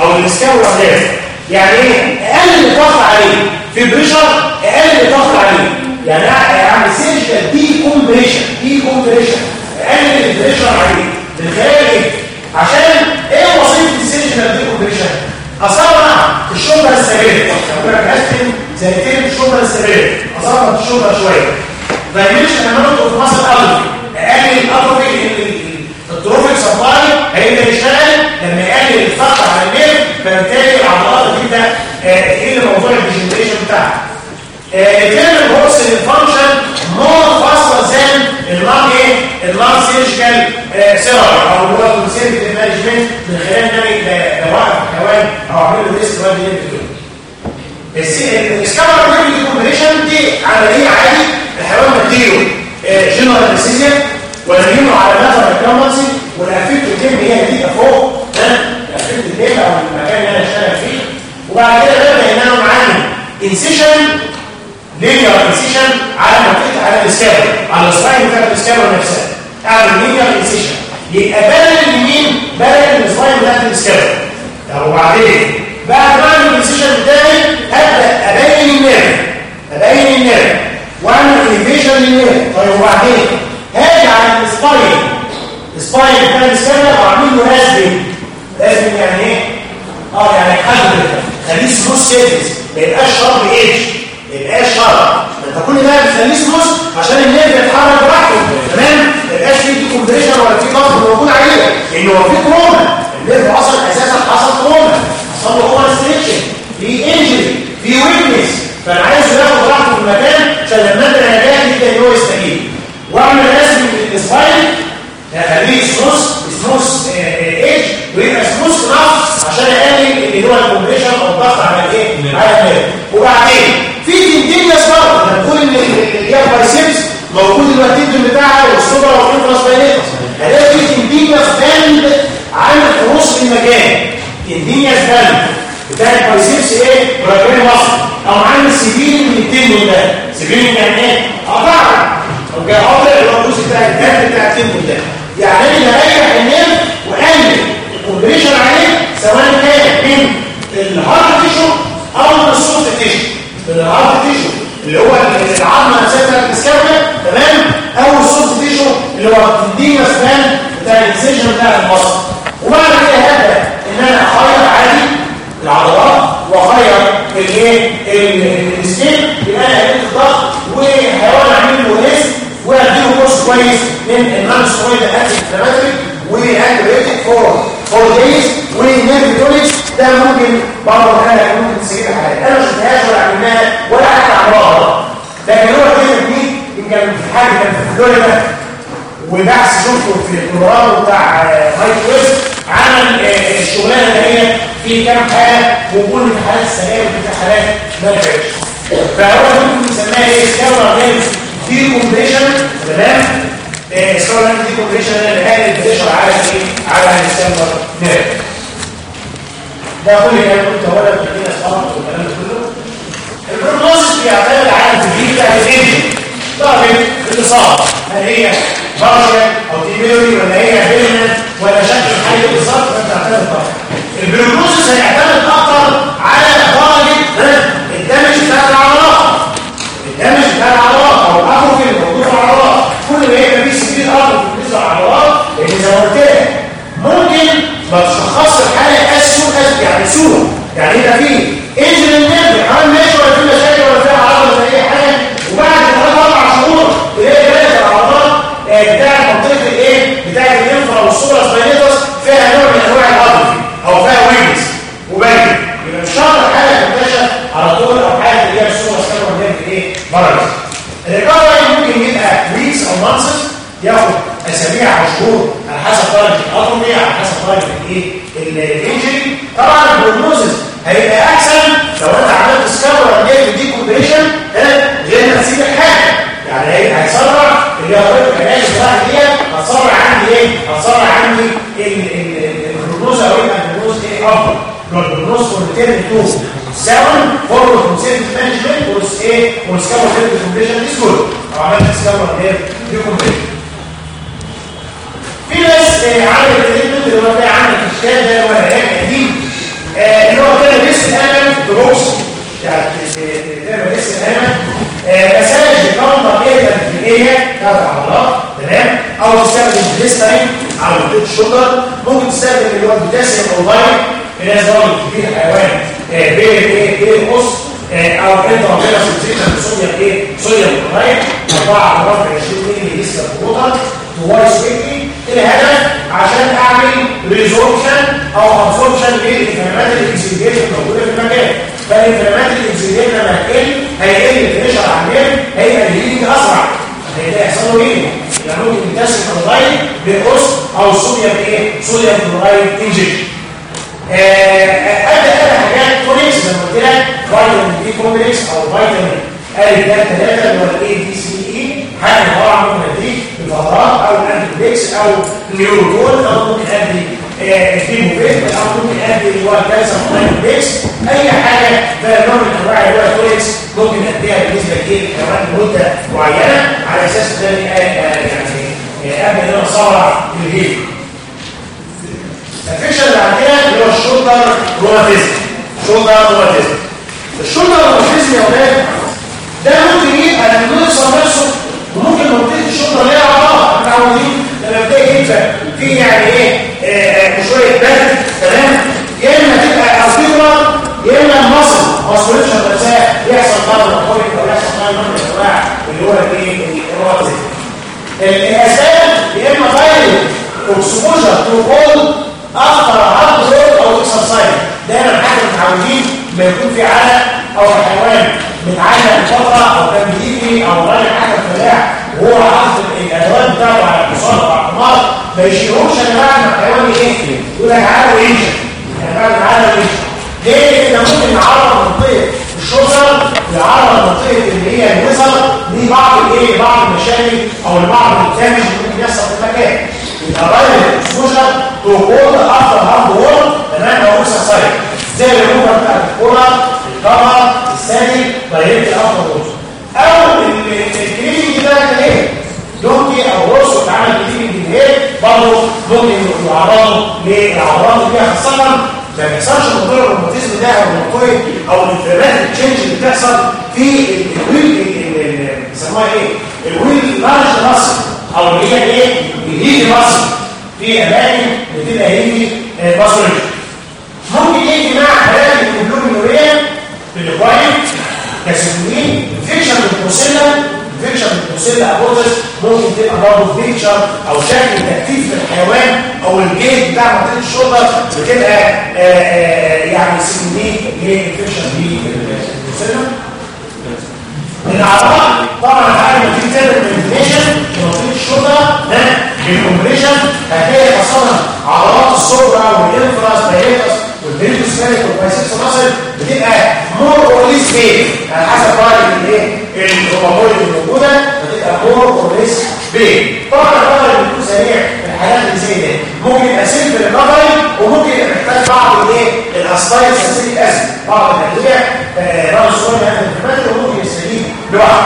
أو للسكاولا نيرف يعني إيه؟ اقلل الضغط عليه. في بريشر اقلل الضغط عليه. يعني اعمل سيرجيكال دي كومبريشن دي كومبريشن. اقلل البريشر عليه. من خلال إيه؟ عشان إيه وظيفة السيرجيكال دي كومبريشن؟ اسرع الشوكه السرير أقول لك اسفل زي كده الشوكه السرير اسرع الشوكه شوية. دايمنشن اماونت اوف ماسل اتروفي اقلل الاتروفي التروفيك سبلاي هيبدا يشتغل لما يقلل الضغط على النيرف فبالتالي العضلات تبدا تقل موضوع الديجنريشن بتاعها؟ التيرمال بوكس الفانكشن مور فاستر ذان النون إيه؟ النون سيرجيكال سيرابي أو اللي هو السيرجيكال مانجمنت من خلال ان اوقف الحيوان أو اعمل له ريسك وادي الاسكابر ميري ديكومبريشن دي عمليه عادي. الحيوان مديله جنرال انستيزيا ونيمه على نظر الكرامسي والافكت الدم هي دي فوق الافكت الدم أو المكان اللي أنا شغال فيه. وبعد كده ان أنا معايا انسيشن لينير انسيشن على منطقه على الاسكابر على السلايد بتاع الاسكابر نفسها. أعمل لينير انسيشن يبقى بدل اليمين بدل السلايد بتاع الاسكابر طب وبعدين؟ بعد ما أعمل الانسيشن بتاعي هبدأ أبين ال nerve. أبين ال nerve. وأعمل elevation لل nerve. طيب وبعدين؟ هاجي على ال spine ال spine بتاع ال scapula واعمل له rasping يعني إيه؟ آه يعني حدد خليه smooth surface ما يبقاش sharp edge ما يبقاش أنت كل ده بتخليه smooth عشان ال nerve يتحرك براحته تمام؟ ما يبقاش فيه ولا فيه ضغط موجود عليه. لأن هو فيه trauma ال nerve أصلا أساسا حصل trauma حصل له كروما ستريتشن في إنجري. في ويكنس. فانا عايز ياخد راحته في المكان عشان لما أنت العلاج يبدا إن هو يستجيب. واعمل رسم للسباين اخليه سموث سموث ايدج ويبقى سموث نف عشان اقلل اللي هو الكومبريشن أو الضغط على الايه على النيرف وبعدين في تنتينيوس برضه إحنا بنقول ان هي بايسبس موجود الوتيدون بتاعها والسوبر والانتراس بايليتس هلاقي في تنتينيوس باند عامل خروص في المكان تنتينيوس باند بتاع البايسبس إيه براكين مصر أو عامل سيبين من التندون ده سيبين يعني إيه قطع أو جاي قاطع الجزء بتاع الدم بتاع التندون ده يعني أنا بريح النيرف واقلل الكومبريشن عليه سواء كان من الهارد تيشو أو من السوفت تيشو من الهارد تيشو اللي هو العظمه نفسها بتاعت الاسكابه تمام؟ أو السوفت تيشو اللي هو الديما سبان بتاع الانسيشن بتاع المصل وبعد كده هبدا إن أنا اخير عادي العضلات واخير الإيه؟ السكين. يبقى أنا قلت الضغط وحيوان اعمل له كويس من النون سترويد انتي وانتي فور فور دايز ونيرفيتوليكس ده ممكن برضه حاجة ممكن تسيب حاجة أنا ما شفتهاش ولا عملناها ولا حتى عملها لكن هو كده دي يمكن في حاجة كانت في فلوريدا وبحث شفته في الكولورادو بتاع مايك ويست عمل الشغلانة اللي هي في كام حاله وكل في حالات السلام وفي حالات ما فهو ممكن نسميها إيه؟ سكاور دي كومبريشن تمام سكاور دي كومبريشن اللي هي البريشر على إيه على السكاور نيرف ده كل اللي أنا قلته هو ده بتدينا اصحاب والكلام ده كله. ال prognosis بيعتمد على ال degree بتاع ال injury طبعا الاصابه هل هي partial أو temporary ولا هي permanent ولا شكل حي بالظبط فأنت تعتمد طبعا ال prognosis هيعتمد أكتر على درجه ال damage بتاع العضلات ال damage بتاع العضلات أو ال atrophy اللي موجود في العضلات كل ما يبقى فيه severe atrophy بالنسبة للعضلات لأن زي ما قلت لك ممكن ما تشخصش الحاله اسوء اسوء يعني سوء يعني يبقى فيه injury ال nerve كمان ماشي ولا في مشاكل ولا فيها عضله ولا أي حاجة وبعد ثلاث أربع شهور تلاقي بقى العضلات بتاع منطقة الإيه؟ بتاع ال infra وال supraspinatus فيها نوع من أنواع ال atrophy أو فيها weakness و pain يبقى مش شرط الحاله تنتشر على طول أو حاله اللي هي ال supraspinatus إيه؟ مرض. ال recovery ممكن يبقى weeks أو months ياخد اسابيع أو شهور على حسب درجة ال atrophy على حسب درجة الإيه؟ الانجري طبعا البروجنوزس هيبقى أحسن لو أنت عملت سكابر ولا دي كومبريشن غير ما تسيب الحاجة. يعني هيسرع اللي هو العلاج الصحي دي هتسرع عندي إيه؟ هتسرع عندي البروجنوز أو البروجنوز إيه؟ أفضل. لو البروجنوز كونتين تو ساون فورورد كونسيرت مانجمنت وس إيه والسكابر دي كومبريشن دي سكول أو عملت سكابر دي كومبريشن في ناس عملت التريتمنت اللي هو عندك الكتاب ده العلاج القديم هو كده لسه امن ببوكس يعني كده لسه امن مساج إيه التدريجيه بتاعت العضلات تمام أو تستخدم بليسترين على منطقه الشولدر ممكن تستخدم اللي هو البوتاسيوم في ناس برضه كتير حيوان بين بين قص آه، أو انت ربنا سبسيشن صوديوم إيه صوديوم كلورايد 4 مرات 20 مللي لتر ووتر توايس ويكلي الهدف عشان أعمل ريزوربشن أو ابسوربشن للانفلامات الاكسيديشن الموجوده في المكان. فالانفلامات الاكسيديشن لما هتقل هيقل الفريشر على النيل هيبقى الهيلينج أسرع. هيبقى يحصل له هيلينج يعني ممكن ينتشر كلورايد بقص أو صوديوم إيه؟ صوديوم كلورايد انجكشن ابدا أنا حاجات كويس زي ما قلت لك فيتامين دي كومبلكس أو فيتامين ده 3 اللي هو الاي دي سي حاجة طبعا ممكن اديك بفترات أو انتيبيكس أو نيوروتون أو ممكن ادي فيبوفيت أو ممكن ادي اللي هو كالسيوم انتيبيكس أي حاجة ده نوع من انواع اللي هو كويس ممكن أديها بالنسبة للحيوانات لمده معينة على أساس ده يعني قبل إن أنا اصارع الهيل الفيشن اللي عندنا اللي هو الشولدر روماتيزم شولدر روماتيزم الشولدر روماتيزم يا ولاد ده ممكن يبقى المفصل نفسه وممكن منطقه الشولدر ليها عضلات متعودين لما بتلاقي ينفع في يعني إيه شوية برد تمام؟ يا إما تبقى ارتيكولار يا إما المصل مصلتش نفسها يحصل ضرر مطلق أو يحصل ضرر من الانواع اللي هو الايه الروماتيزم الاسباب يا إما دايركت اكسبوجر تو اول أخطر عرض رول أو إكسرسايز. دايما حاجة متعودين ما يكون في علق أو حيوان متعلق فتره أو كان بيجي أو راجع حاجة فلاح وهو حاطط الادوات بتاعته على الحصان أو على الحمار ما يشيلهمش يا جماعة ان الحيوان إيه؟ يقول لك تعالى ويمشي يعني بعد تعالى ويمشي ليه؟ كده ممكن نعرض منطقة الشوزر نعرض منطقة اللي هي الوزر. دي بعض الإيه؟ بعض المشاكل أو بعض الدمج اللي ممكن يحصل في المكان. يبقى رايل اكسبوجر تو هولد افتر هاند وول تمام؟ أو اكسرسايز زي الريموفر بتاع الكوره الكفر السادي دايركت افتر وول أو الكليننج ده إيه دونكي أو هورس اتعمل كليننج إيه برضه ممكن يعرضوا للاعراض اللي فيها خاصه ما بيحصلش موضوع الروماتيزم ده أو الموضوع أو الانفلامات التشنج اللي بتحصل في الويل بيسموها إيه؟ الويل لارج ماسل أو اللي هي إيه؟ الهيدي ماسل في أماكن بتبقى هيدي ماسل ممكن يجي مع حالات الجلوبينوريا بالاكواين كسلوين انفكشن بالبروسيلا انفكشن بالبروسيلا ابوتس ممكن تبقى برضه فيكشر أو شكل تكتيف للحيوان أو الجيد بتاع منطقه الشولدر بتبقى آآ آآ يعني سنين لانفكشن بالبروسيلا الاعراض طبعا حاجة ما في تعمل كومبليشن في منطقه الشولدر ده بالكومبليشن هتلاقي خاصه عضلات الصدر والانفراس دايتس والبريتوسفيريك والبايسكس ماسل بتبقى مور اور ليس على حسب درجه الايه الهرمونات الموجوده بتبقى مور اور ليس طبعا اللي بيكون سريع في الحالات اللي زي ده ممكن يبقى سيمبل الرقم وممكن يبقى محتاج بعض الايه الاسبايس اسيتيك اسيد بعض الأدوية رمز صغير هذا الانفلامات وممكن يستجيب لوحده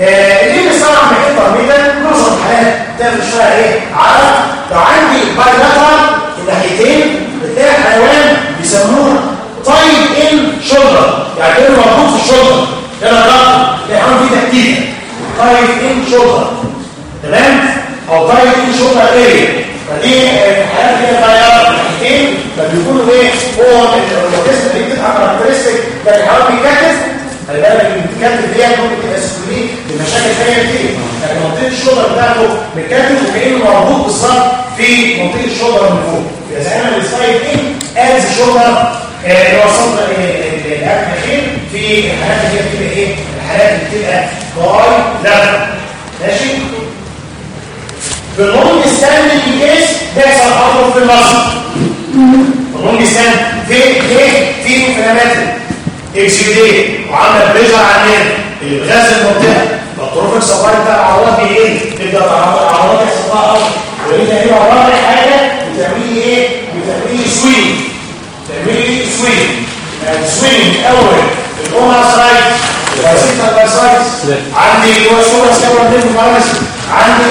اللي بيصنع محيط ترميدا معظم الحالات تعمل شوية إيه؟ على لو عندي بايلاترال الناحيتين بتلاقي حيوان بيسموه طيب ان شولدر يعني كانه مربوط في الشولدر ده الرقم حيوان فيه تكتيكه طيب ان شولدر تمام؟ أو طيب ان شولدر اريا فدي اللي هي طيارة. الناحيتين فبيكونوا إيه؟ هو الروتيزم اللي بتبقى كاركترستيك ده الحيوان بيتكتف خلي بالك المتكتف ديت ممكن تبقى سكوليه بمشاكل ثانية كتير. لكن منطقة الشولدر بتاعته متكتف وكأنه مربوط بالظبط في منطقة الشولدر من فوق. ما السلايد إيه از شولدر اللي هو صدر الاكل في الحالات اللي بتبقى إيه؟ الحالات اللي بتبقى باي لا. ماشي؟ في اللونج ستاندنج كيس بيحصل اضرب في المصل اللونج ستاند في ليه في انفلاماتري اكسيديه وعامله بريشر على النيل اللي بغاز المنطقة فالطروف الصفاري بتاع العضلات بيقل تبدا العضلات يحصل لها هي عباره حاجة بتعملي بتعملي سوينج تعملي سوينج يعني سوينج أول. الاومر سايت الباراسيتا باراسايتس عندي اللي هو سكور ديم فايروس عندي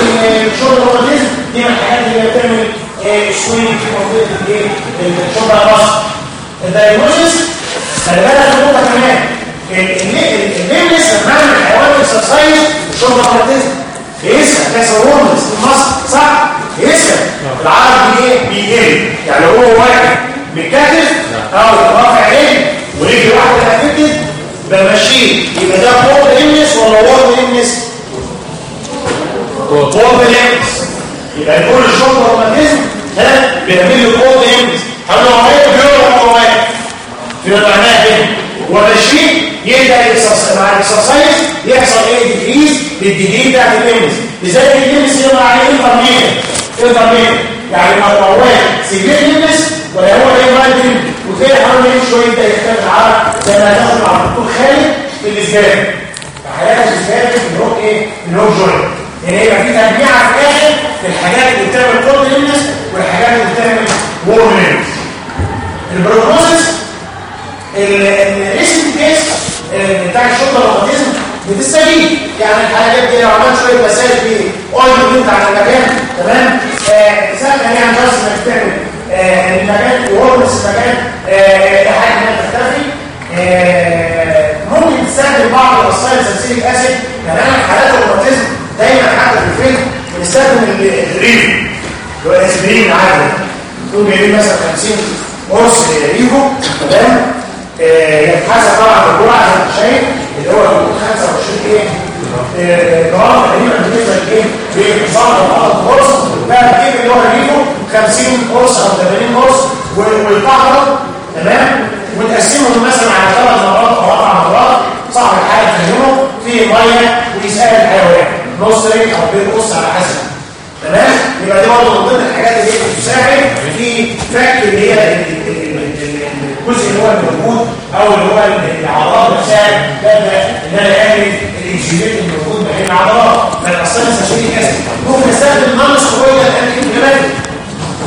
الشغل روماتيزم دي من الحاجات اللي بتعمل سوينج في منطقه الإيه؟ الشغل الرأس. الدايجنوستس خلي بالك نقطه كمان. النمس لما اعمل حيوان اكسرسايز الشغل روماتيزم بيسخن كاس هرمونز في مصر صح؟ بيسخن العرض إيه؟ بيقل يعني هو واحد متكتف أو رافع عين ورجل واحدة affected تشيل يبقى ده cold lameness ولا warm lameness؟ cold lameness. يبقى كل ال shoulder rheumatism ها؟ بيعمل له lameness. هل هو واقف بيقول هو واقف يبقى معناها إيه؟ وماشي يبدأ مع ال exercise يحصل إيه؟ decrease لل degree بتاعت ال lameness. لذلك الإمنس يبقى عليه انترميديت يعني ما واحد سيفير امنس ولا هو إيه مالتين حاول يمشي شوية يبدا يختلف على زي ما هتاخد مع الدكتور خالد في الاسباب في حالات الاسباب اللي هو إيه اللي هو جوينت يعني يبقى في تجميعه في الآخر للحاجات اللي بتعمل كولد امنس والحاجات اللي بتعمل وورم امنس البروجنوسيس الريسنت كيس بتاع الشرطه الروماتيزم بتستجيب. يعني الحاجات دي لو عملت شوية مسائل في اويل بنت على المكان تمام؟ سهل يعني بس إنك تعمل المكان وورمس المكان لحد ما تختفي. ممكن تستخدم بعض الاسايل سلسليك أسيد يعني أنا حالات الروماتيزم دايما حتى في الفيلم بنستخدم الريف اللي هو الاسبرين عادي نقول جايبين مثلا 50 قرص ريفو تمام؟ يتحسب طبعا بالجرعة زي ما شايف اللي هو 25 إيه؟ جرام تقريبا بالنسبة لإيه؟ أو بعض قرص بقى بتجيب اللي هو ريفو 50 قرص أو 80 قرص والقهوه تمام؟ وتقسمهم مثلا على ثلاث مرات أو أربع مرات. صاحب الحاله تفهمه في مية ويسأل الحيوان. نص ريت أو بين قص على حسب. تمام؟ يبقى دي برضه من ضمن الحاجات اللي بتساعد في فك اللي هي الجزء اللي هو الموجود أو اللي هو العضلات نفسها بدا ان أنا اعمل الانسولين الموجود ما بين العضلات. ما أصلا ساشيلي كاسد ممكن أستخدم نانس كويس الانتي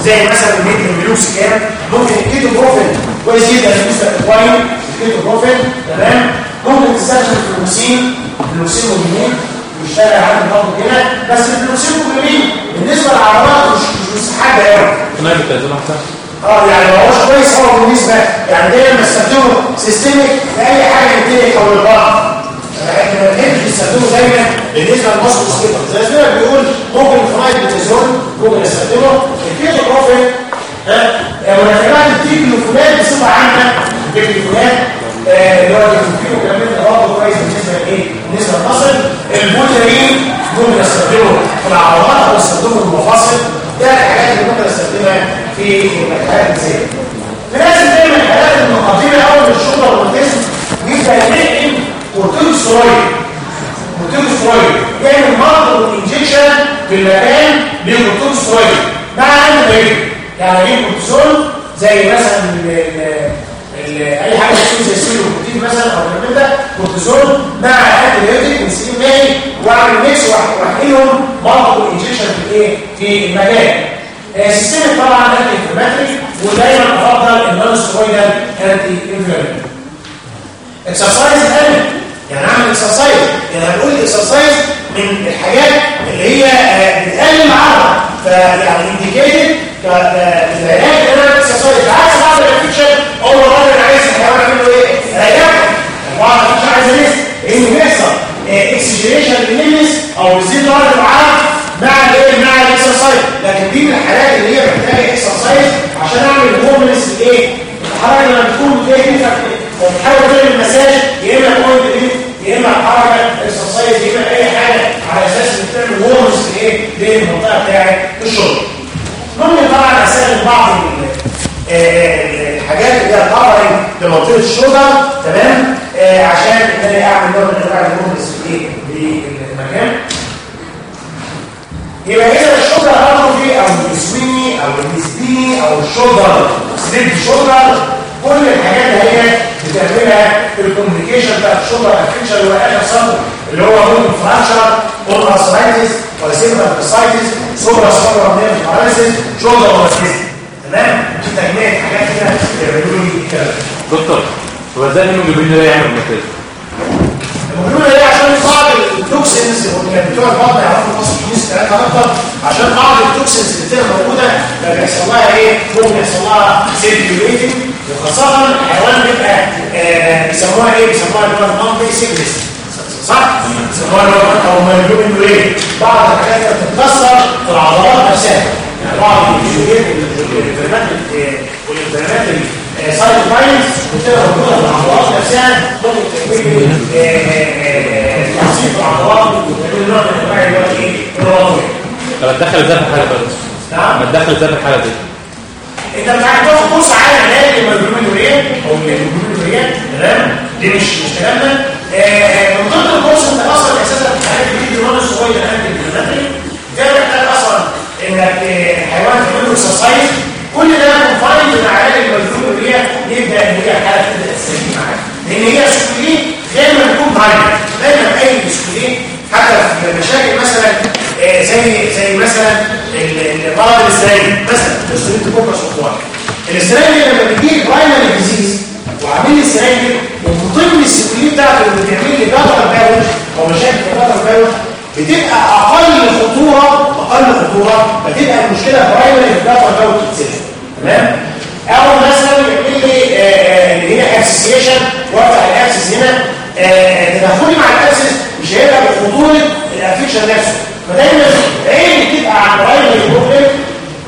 زي مثلا الميلوكس كام؟ ممكن الكيتو بروفين كويس جدا. بالنسبة للكوين الكيتو بروفين تمام؟ ممكن تستخدم الفلوكسين الفلوكسين مهمين. بيشتغل عندي برضه هنا بس الفلوكسين مهمين. بالنسبة للعضلات مش مش حاجة قوي احسن آه يعني ما هوش كويس هو بالنسبة يعني دايما بستخدمه سيستميك في أي حاجة ينتهي أو البعض. إحنا ما بنحبش نستخدمه دايما بالنسبة للمصر سكيبر زي ما بيقول ممكن فرايد بتزول ممكن نستخدمه الكيتو بروفيت ها ونفعات التيكلوفونات بصفة عامة. التيكلوفونات اللي هو كمان ده. برضه كويس بالنسبة لإيه؟ بالنسبة للمصل البوترين ممكن نستخدمه في العضلات أو نستخدمه في المفاصل. ده الحاجات اللي ممكن نستخدمها في الحالات زي. فلازم دايما الحالات المقدمة أول الشغل والجسم يبدا ينقل كورتيكوسترويد كورتيكوسترويد يعمل مرض انجكشن في المكان للكورتيكوسترويد مع انه بعيد يعني أجيب كورتيزون زي مثلا أي حاجة زي السيلوكوتين مثلا أو كده كورتيزون مع أنتيبيوتيك انسولين مالي وأعمل ميكس واحقنهم مرض انجكشن في الايه في المكان. سيستم طبعا انتي انفلاماتري ودايما أفضل النون سترويدال انتي انفلاماتري اكسرسايز امن يعني أعمل اكسرسايز يعني هنقول اكسرسايز من الحاجات اللي هي بتقلل العضله فيعني indicated كالعلاج إن أنا exercise عكس بعض ال infection أول ما أنا عايز الحيوان أعمل له إيه؟ ريحه بعض ال infection عايز rest انه بيحصل؟ exaggeration أو بيزيد درجه العرض مع الايه الاكسرسايز لكن دي من الحالات اللي هي محتاجة exercise عشان أعمل movements إيه؟ الحركه لما تكون كده وتحاول تعمل مساج يا إما point إيه يا إما حركة exercise يا إما أي حاجة على أساس إنك تعمل warmth إيه؟ للمنطقه بتاعت الشغل. ممكن طبعا اسال بعض الحاجات اللي هي covering لمنطقه ال shoulder تمام؟ آه عشان ان أنا أعمل نوع من أنواع ال warmth إيه؟ للمكان يبقى هنا ال shoulder برضه فيه أو السويني أو النسبيني أو ال shoulder سليب شولدر كل الحاجات اللي هي بتعملها في الكوميونيكيشن بتاع الشولدر افكشن اللي هو آخر سطر اللي هو ممكن أرثرايتس ولا سيمبل ارثرايتس سوبرا سوبرا نيرف باراليسيس شولدر روماتيزم تمام؟ دي تجميع حاجات كده بيعملوا لي الكلام دكتور هو إزاي الهيموجلوبين ده يعمل روماتيزم المهم ده بعض التوكسينز بتوع البطن يعرفوا مصر الجنس ثلاثة أكتر عشان بعض التوكسينز اللي بتبقى موجودة بيحصل لها إيه؟ ممكن يحصل سيركيوليتنج وخاصة الحيوان بيبقى بيسموها إيه؟ بيسموها اللي هو النون بيسكلس صح؟ بيسموها اللي هو أو مايلوين برين بعض الحاجات بتتكسر في العضلات نفسها يعني بعض الانفلامات والانفلامات السايتوكاينز بتبقى موجودة في العضلات نفسها ممكن تكون العضلات وتعمل نوع من انواع طب اتدخل إزاي في الحالة دي؟ نعم. اتدخل إزاي في الحالة دي؟ انت مش عارف تاخد كورس على علاج المجنونوريات أو المجنونوريات تمام؟ دي مش مش كلامنا آه، من ضمن الكورس انت أصلا أساسا حاجات بتيجي الولد الصغير قد البيومتري ده محتاج أصلا إنك آه، الحيوان تعمل له اكسرسايز كل ده كونفاين مع علاج المجنونوريات يبدأ إن هي حالة تبدأ تستجيب معاك. لأن هي سكوليه غير ما تكون برايمري دايما في مشاكل مثلا آه، زي زي مثلا ال- المرض الإسرائيلي. مثلا الاستريت كوكس اخوان الإسرائيلي لما بيجي برايمري ديزيز وعامل لي اسرائيلي ومن ضمن السكوليه بتاعته اللي بتعمل لي داتر باوج أو مشاكل في داتر باوج بتبقى أقل خطورة أقل خطورة فتبقى المشكلة برايمري في داتر باوج تتسلم تمام؟ أو مثلا يعمل لي آه، آه، هنا association وافتح ال abscess هنا تدخلي مع ال abscess مش هيبقى بخطوره ال affection نفسه فدايما عين بتبقى على primary problem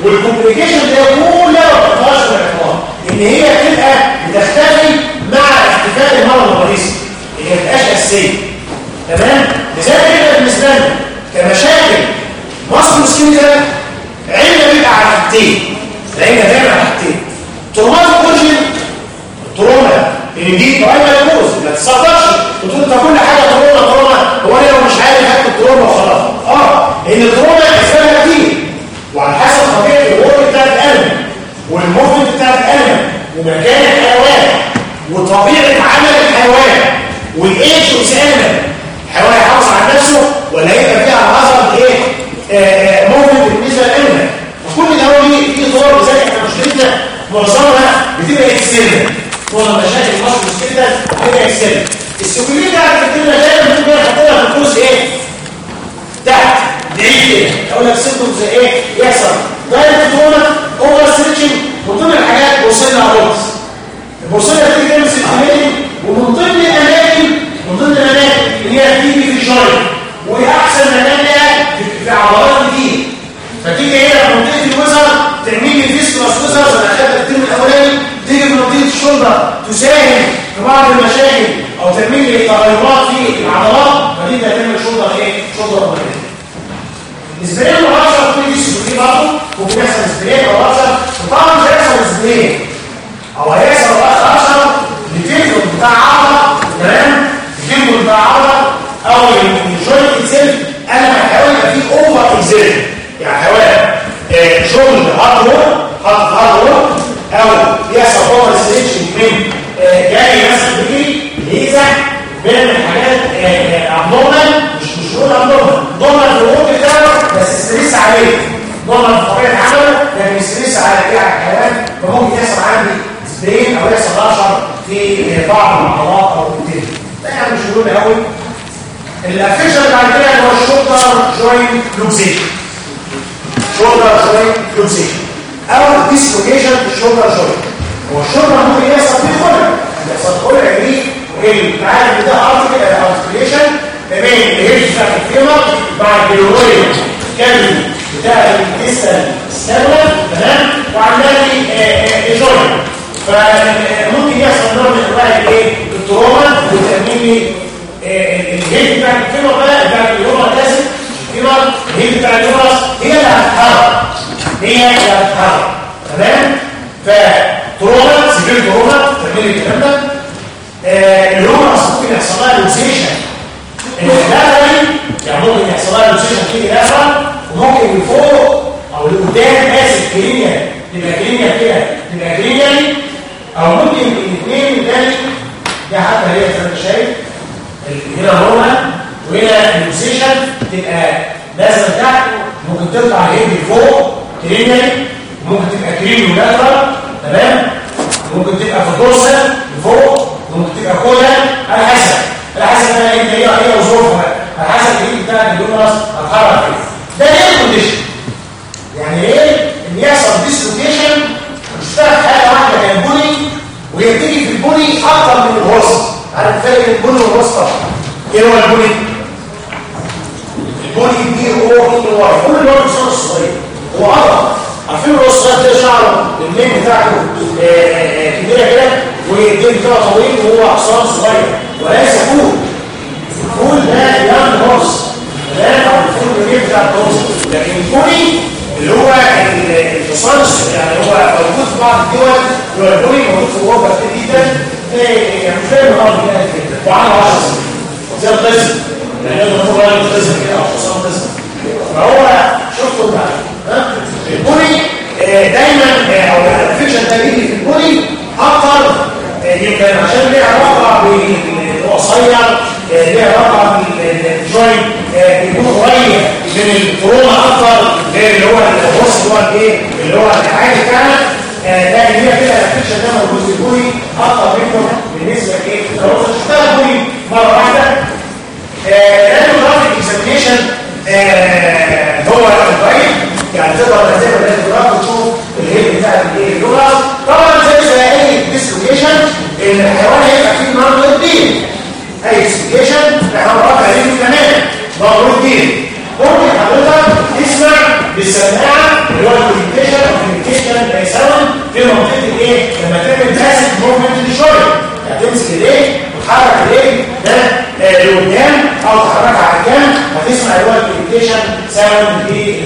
وال complication ده كلها ما بتطلعش من الاعتبار إن هي بتبقى بتختفي مع اختفاء المرض الرئيسي. هي ما بتبقاش أساسية. تمام؟ لذلك إحنا بالنسبة لنا كمشاكل musculoskeletal عيننا بيبقى على حاجتين. عيننا دايما على حاجتين. traumatic origin trauma إن دي primary cause ما تصدقش وتقول انت كل حاجة هو مش عارف هاخد trauma وخلاص. آه لأن ال trauma اسبابها كتير. وعلى حسب طبيعة ال work بتاع الألم وال movement بتاع الألم ومكان الحيوان وطبيعة عمل الحيوان والإيش والسلامه الحيوان هيحافظ على نفسه ولا هيبقى فيه على اثر إيه موفمنت بالنسبة للألم. وكل ده هو ليه دور لذلك إحنا مشكلتنا معظمها بتبقى اكسلة معظم مشاكل مصر مشكلتها بتبقى اكسلة السكوليه بتاعت الكلمة دايما بتبقى حاططها في الجزء إيه تحت بعيد كده أقول لك سيمبتومز إيه يحصل دايركت تروما اوفر ستريتشنج من ضمن الحاجات بورسيلا روبس البورسيلا بتيجي تعمل circulating ومن ضمن الاماكن من ضمن الاماكن اللي هي بتيجي في ال joint واحسن مكان لها في- عضلات كتير فتيجي هنا في منطقه الوزر تعمل لي fistulous withers أنا اخدت ال term الاولاني تيجي في منطقه ال shoulder تساهم في بعض المشاكل. أو تعمل لي تغيرات في العضلات فتبدا تعمل shoulder إيه؟ shoulder مريض ال sprain وال rupture كل دي secondary برضه ممكن يحصل sprain أو rupture وطبعا مش هيحصل sprain أو هيحصل rupture لل tendon بتاع عضله تمام ال tendon بتاع عضله أو ال joint itself أنا الحيوان يبقى فيه over exercise يعني آه، شغل hard work hard work أو يحصل over stretching من آه، جاي مثلا بيجري يزح بين الحاجات abnormal مش مش نقول abnormal normal في الوقت بتاعه بس stress عليه. normal في طبيعة عمله لكن stress على إيه على الحيوان فممكن يحصل عندي sprain أو يحصل rupture في بعض العضلات أو التاني ده يعني مش مهم قوي ال affection بعد كده هو ال shoulder joint luxation shoulder joint luxation أو dislocation في ال shoulder joint هو ال shoulder ممكن يحصل فيه خلع يحصل خلع دي انت عارف ده articulation ما بين بتاع الفيمر مع البيولوجيا كامل بتاع الانتستال ستابلر تمام وعندنا الجوينت فممكن يحصل نوع من انواع الايه التروما وتأمين لي الهيد بتاع الفيمر بقى بتاع اليوم لازم الفيمر الهيد بتاع اليوم هي اللي هتتحرك هي اللي هتتحرك تمام فتروما سجل تروما تعمل الكلام ده اللي هو ممكن يحصل لها لوسيشن الداخلي يعني ممكن يحصل لها لوسيشن في داخل وممكن من فوق أو لقدام اسف كلينيا تبقى كلينيا كده تبقى كلينيا أو ممكن الاثنين ده حتى هي انت شايف هنا هنا وهنا اللوسيشن تبقى نازله تحت ممكن تطلع هيد لفوق كلينيا ممكن تبقى كلينيا تمام؟ ممكن تبقى في الدورسال لفوق ممكن كولا على حسب على حسب بقى انت هي هي وظروفها على حسب الايد بتاعك اليونس هتحرك فين ده إيه الكونديشن يعني إيه؟ إن يحصل ديسلوكيشن فاهم حاجة واحدة كان بني وهي بتيجي في البني أكتر من الوسط. عارف الفرق بين البني والوسط؟ إيه هو البني؟ البني دي هو ان واي كل اللي هو الصغير هو عضله عارفين الوسط ده شعره؟ المين بتاعته. آه، آه، آه، كبيرة كده؟ والدين بتاعه طويل وهو حصان صغير. وليس فول الفول ده يان هورس ده الفول الجديد بتاع الهورس لكن البوني اللي هو الحصان يعني هو موجود في بعض الدول اللي هو البوني موجود في أوروبا جدا. إيه، يعني مش فاهم الأرض كده وعنده 10 سنين زي القسم يعني لازم نقول راجل قسم كده أو حصان قسم فهو شفتوا بقى ها؟ آه، دايما آه، أو الفيكشن ده بيجي في البوني أكتر آه، يمكن عشان ليه علاقة بالقصير ليه علاقة بالجوينت بيكون قريب من الكورونا أكتر غير اللي هو الهوس اللي هو الإيه اللي هو العادي بتاعنا لكن هي كده الفيكشن ده موجود البوني أكتر منه بالنسبة لإيه؟ لو شفتها البوني مرة واحدة. الراديوجرافيك اكزامينيشن هو الطريق يعني تقدر زي ما الراديوجراف وتشوف الهيد بتاع الايه اللغة طبعا زي زي اي ديسلوكيشن ان الحيوان هيبقى فيه مرض كبير أي ديسلوكيشن إحنا مرات عليه كمان. مرض كبير ممكن حضرتك تسمع بالسماعة اللي هو الكوميونيكيشن الكوميونيكيشن ساوند في منطقة الايه لما تعمل passive movement شوية يعني تمسك ايديك وتحرك ايديك ده لقدام أو تحركها على الجنب. هتسمع اللي هو ال crepitation sound في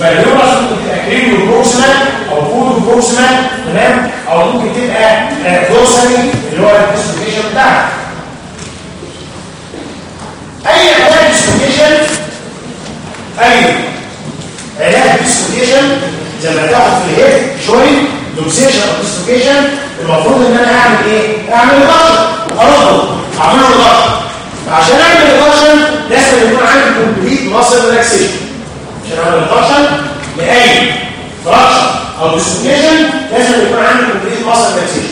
فال humerus ممكن تبقى cranio proximal أو caudo proximal تمام؟ أو ممكن تبقى dorsally اللي هو الكوميونيكيشن بتاعها أي علاج dislocation أي علاج dislocation زي ما تاخد في ال hip joint luxation أو dislocation المفروض إن أنا أعمل إيه؟ أعمل reduction أرده أعمل reduction عشان أعمل reduction لازم يكون عندي complete muscle relaxation اعمل reduction لأي fracture أو dislocation لازم يكون عندي complete muscle relaxation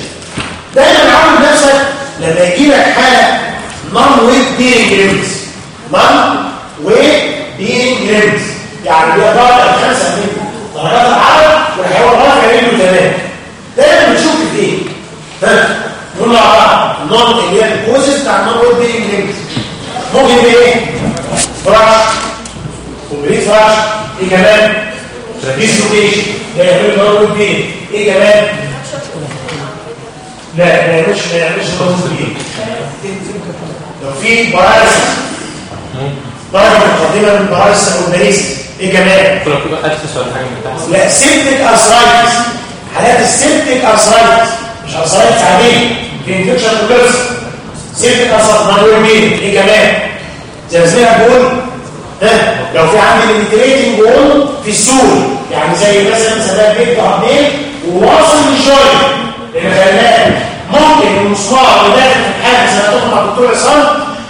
دايما عود نفسك لما يجي لك حالة non weight bearing lameness non weight bearing lameness يعني بيقدر الخمسه من درجات الحراره والحيوان رافع رجله تمام. دايما بتشوف إيه ها نقول بعض ال non اللي هي ال causes بتاع ال non weight bearing lameness ممكن يبقى إيه؟ fracture إيه كمان؟ dislocation ده يعمل weight bearing إيه كمان؟ لا ما يعملش ما يعملش weight bearing لو في paralysis درجه مقدمه من paralysis أو paresis إيه كمان؟ لا septic arthritis حالات ال septic arthritis مش arthritis عادية. في infection collapse septic arthritis مين؟ إيه كمان؟ زي ما بيقول ها لو في عندي ال penetrating wound في ال sole يعني زي مثلا سبب بيت عظمين وواصل للجوينت لأن خلي ممكن المسمار اللي داخل في تقول مع الدكتور عصام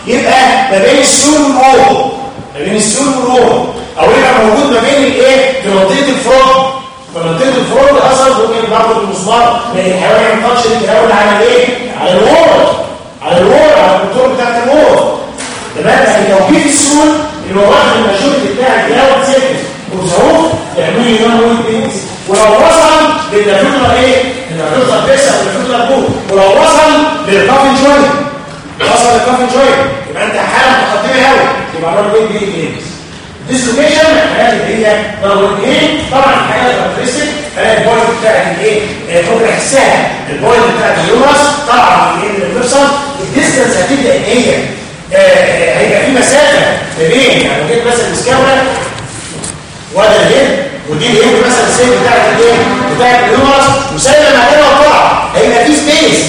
يبقى ما بين السول والروح ما بين السول والروح أو يبقى موجود ما بين الإيه؟ في منطقة الفرونت فمنطقه الفرونت أصلا ممكن برضه المسمار لأن الحيوان ما ينقضش الكلام على إيه على الوول على الوول على الدكتور بتاعت الوول تمام؟ يعني لو في اللي هو واخد الماجوريتي بتاع الجلاوه سيكس. وزعوف يعملوا لي نون بينز ولو وصل للنافوتر إيه؟ النافوتر بيس أو النافوتر بول ولو وصل للكافن جوينت وصل للكافن جوينت يبقى أنت حالة مقدمه قوي يبقى نون ويت بينز ديسلوكيشن الحاجات اللي هي بينز طبعا الحاجات الكاركترستيك هلاقي البوينت بتاعت الايه ممكن احسها البوينت بتاعت اليومرس طبعا الايه الفيرسال الديستنس هتبدأ ان هي آه، هيبقى في مسافة ما بين يعني لو جيت مثلا مسكوره وده الهند ودي الهند مثلا السيف بتاعت الايه بتاعت اليومرس وسايبه مكانها وطلع هيبقى في سبيس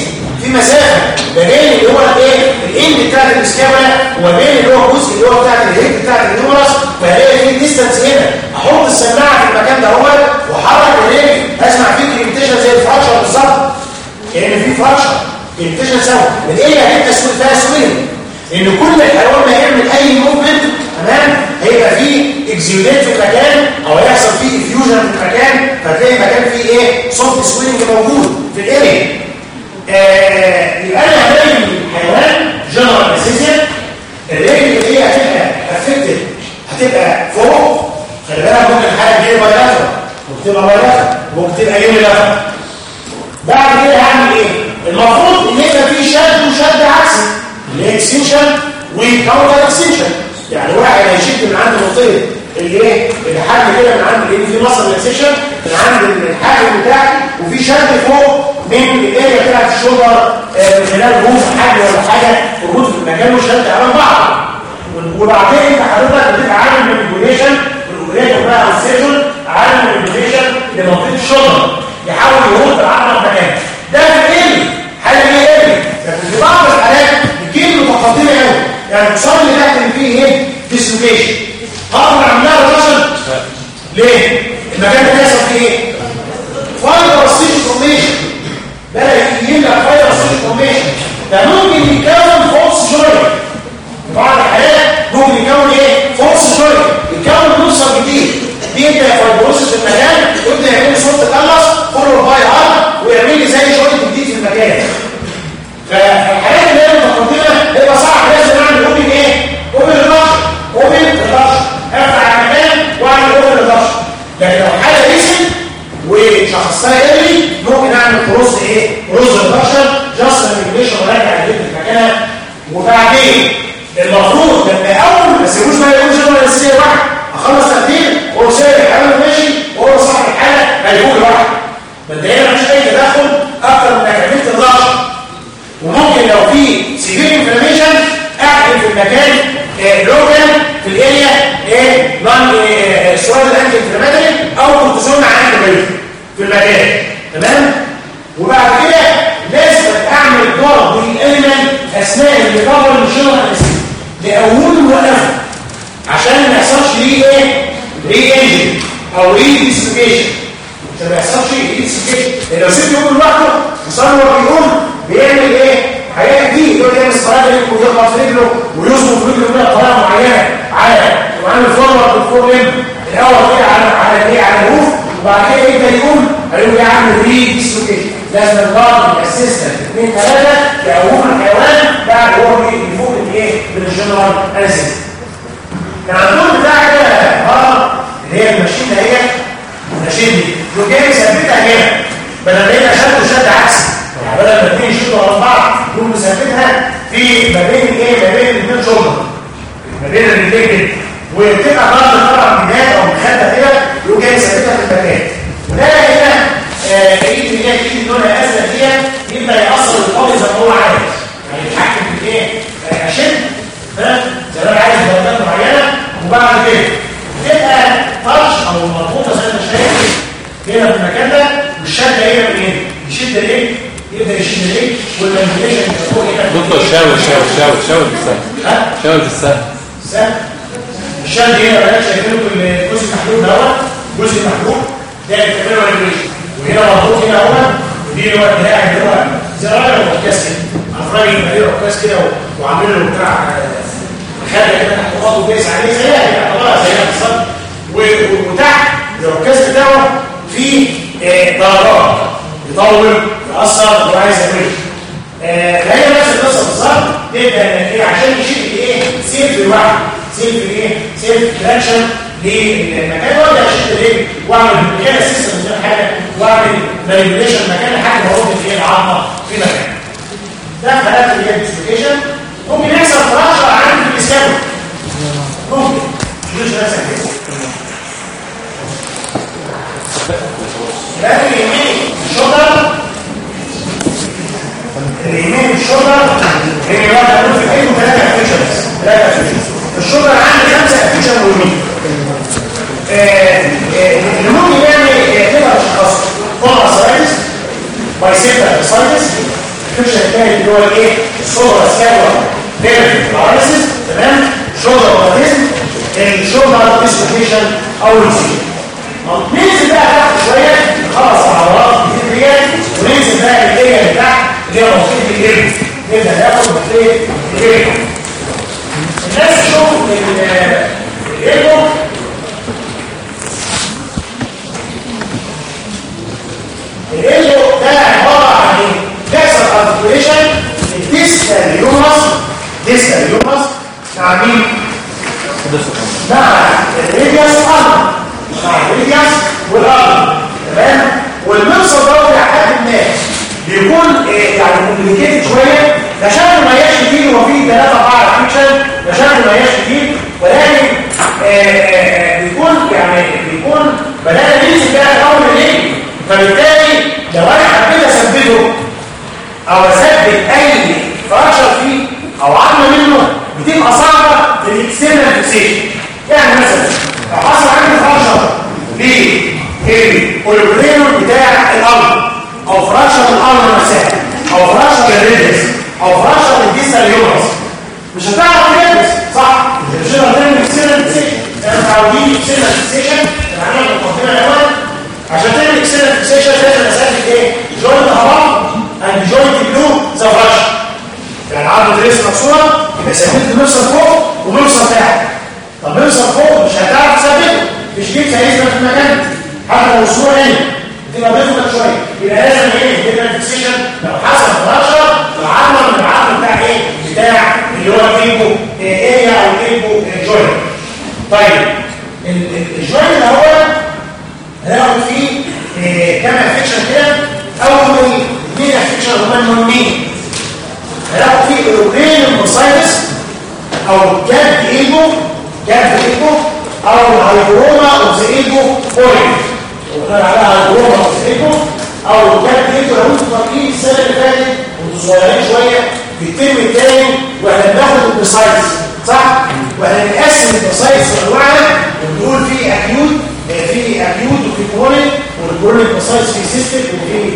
في مسافة ما بين اللي هو الايه الإند بتاعت المسكوره وما بين اللي هو الجزء اللي هو بتاعت الهند بتاعت اليومرس فهلاقي في ديستنس هنا. أحط السماعة في المكان ده هو واحرك الرجل أسمع فيه كريمتيشن زي الفراكشر بالظبط. كان في fracture crepitation sound. من إيه هتبقى تسويق فيها swelling كل الحيوان ما يعمل اي movement تمام؟ هيبقى فيه exudate في المكان أو هيحصل فيه effusion في المكان فتلاقي المكان فيه إيه؟ صوت swelling موجود. في ال area آه يبقى أنا هلاقي الحيوان general anesthesia الرجل اللي هي هتبقى affected هتبقى فوق. خلي بالك ممكن الحاله دي bilateral ممكن تبقى bilateral ممكن تبقى unilateral بعد كده هعمل إيه؟ المفروض إن يبقى فيه شد وشد عكسي extension و counter extension يعني واحد هيشد من عند اللي إيه الحجم كده من عند اللي في مصر ال extension من عند الحاجم بتاعي وفي شد فوق من ال area بتاعت ال shoulder آه، من خلال rope حاجة ولا حاجة ال rope في المكان مش شد على بعض. وبعدين انت حضرتك بتبقى عامل manipulation وال operator بقى عامل manipulation لمنطقة ال shoulder يحاول يرد العضله مكانها ده في حاجة إيه لكن في بعض قوي يعني التصور اللي تحت فيه إيه؟ dislocation هقدر اعملها rotation ليه؟ المكان ده يحصل فيه إيه؟ fibrous tissue formation بدا يملى fibrous tissue formation ده ممكن يتكون false joint في بعض الحالات ممكن يكون إيه؟ فورس جوينت يكون نص جديد دي أنت فايبروسس في المكان ويبدا يعمل صوت تقلص فور باي ار ويعمل لي زي جوينت جديد في المكان. فالحالات لكن لو حاله ريسن وشخصها ايرلي ممكن أعمل كروس إيه؟ كروس ريدكشن جاست مانيبيوليشن وراجع الجلد في وبعدين المفروض لما اول ما اسيبوش بقى يقول شغل الاساسيه واحد أخلص تقدير وهو سايق حاله ماشي. وهو صاحب الحاله هيقول واحد مبدئيا ديسكال يومس مع مين؟ مع الريدياس أرض مع الريدياس والأرض تمام؟ والمفصل ده لحد ما بيكون يعني كومبليكيتد شوية شكله ما هياش كتير وفيه ثلاثة أربعة فيكشن شكله ما هياش كتير ولكن آه، آه، بيكون يعني بيكون بدأنا ننزل بقى الأول ليه؟ فبالتالي لو أنا حبيت اثبته أو اثبت أي fracture فيه أو عظمه منه بتبقى صعبة في ال external fixation يعني مثلا لو حصل عندي fracture لل olecranon بتاع ال ulna أو fracture ال ulna نفسها أو fracture ال radius أو fracture ال distal humerus مش هتعرف تلبس صح؟ مش هتقدر تعمل external fixation إحنا متعودين external fixation عندنا مقدمه الأول عشان تعمل اكسترنال فيكسيشن لازم اسافر إيه جوينت هرم اند جوينت بلو ذا فراكشر يعني عرض الريس مكسوره يبقى ثبت نوصل فوق ونوصل تحت طب نوصل فوق مش هتعرف تثبته مش جيت هيثبت في مكانه حتى لو الصورة هنا بتبقى بيفضل شوية. يبقى لازم إيه؟ يبقى فيكسيشن لو حصل العظمه من العظم بتاع إيه؟ بتاع اللي هو الكيبو اريا أو الكيبو جوينت طيب ال joint الأول هناخد فيه كام affection كده؟ أول اثنين affection هما المهمين. هناخد فيه ال olecranon bursitis أو capped elbow capped elbow أو ال hygroma of the elbow point وقلنا عليها hygroma of the elbow أو capped elbow لو أنتم فاكرين السنة اللي فاتت وأنتم صغيرين شوية في ال term الثاني وإحنا بناخد ال bursitis صح؟ وإحنا بنقسم ال bursitis انواعها ونقول في acute في acute وفي chronic وال chronic bursitis في cystic وفي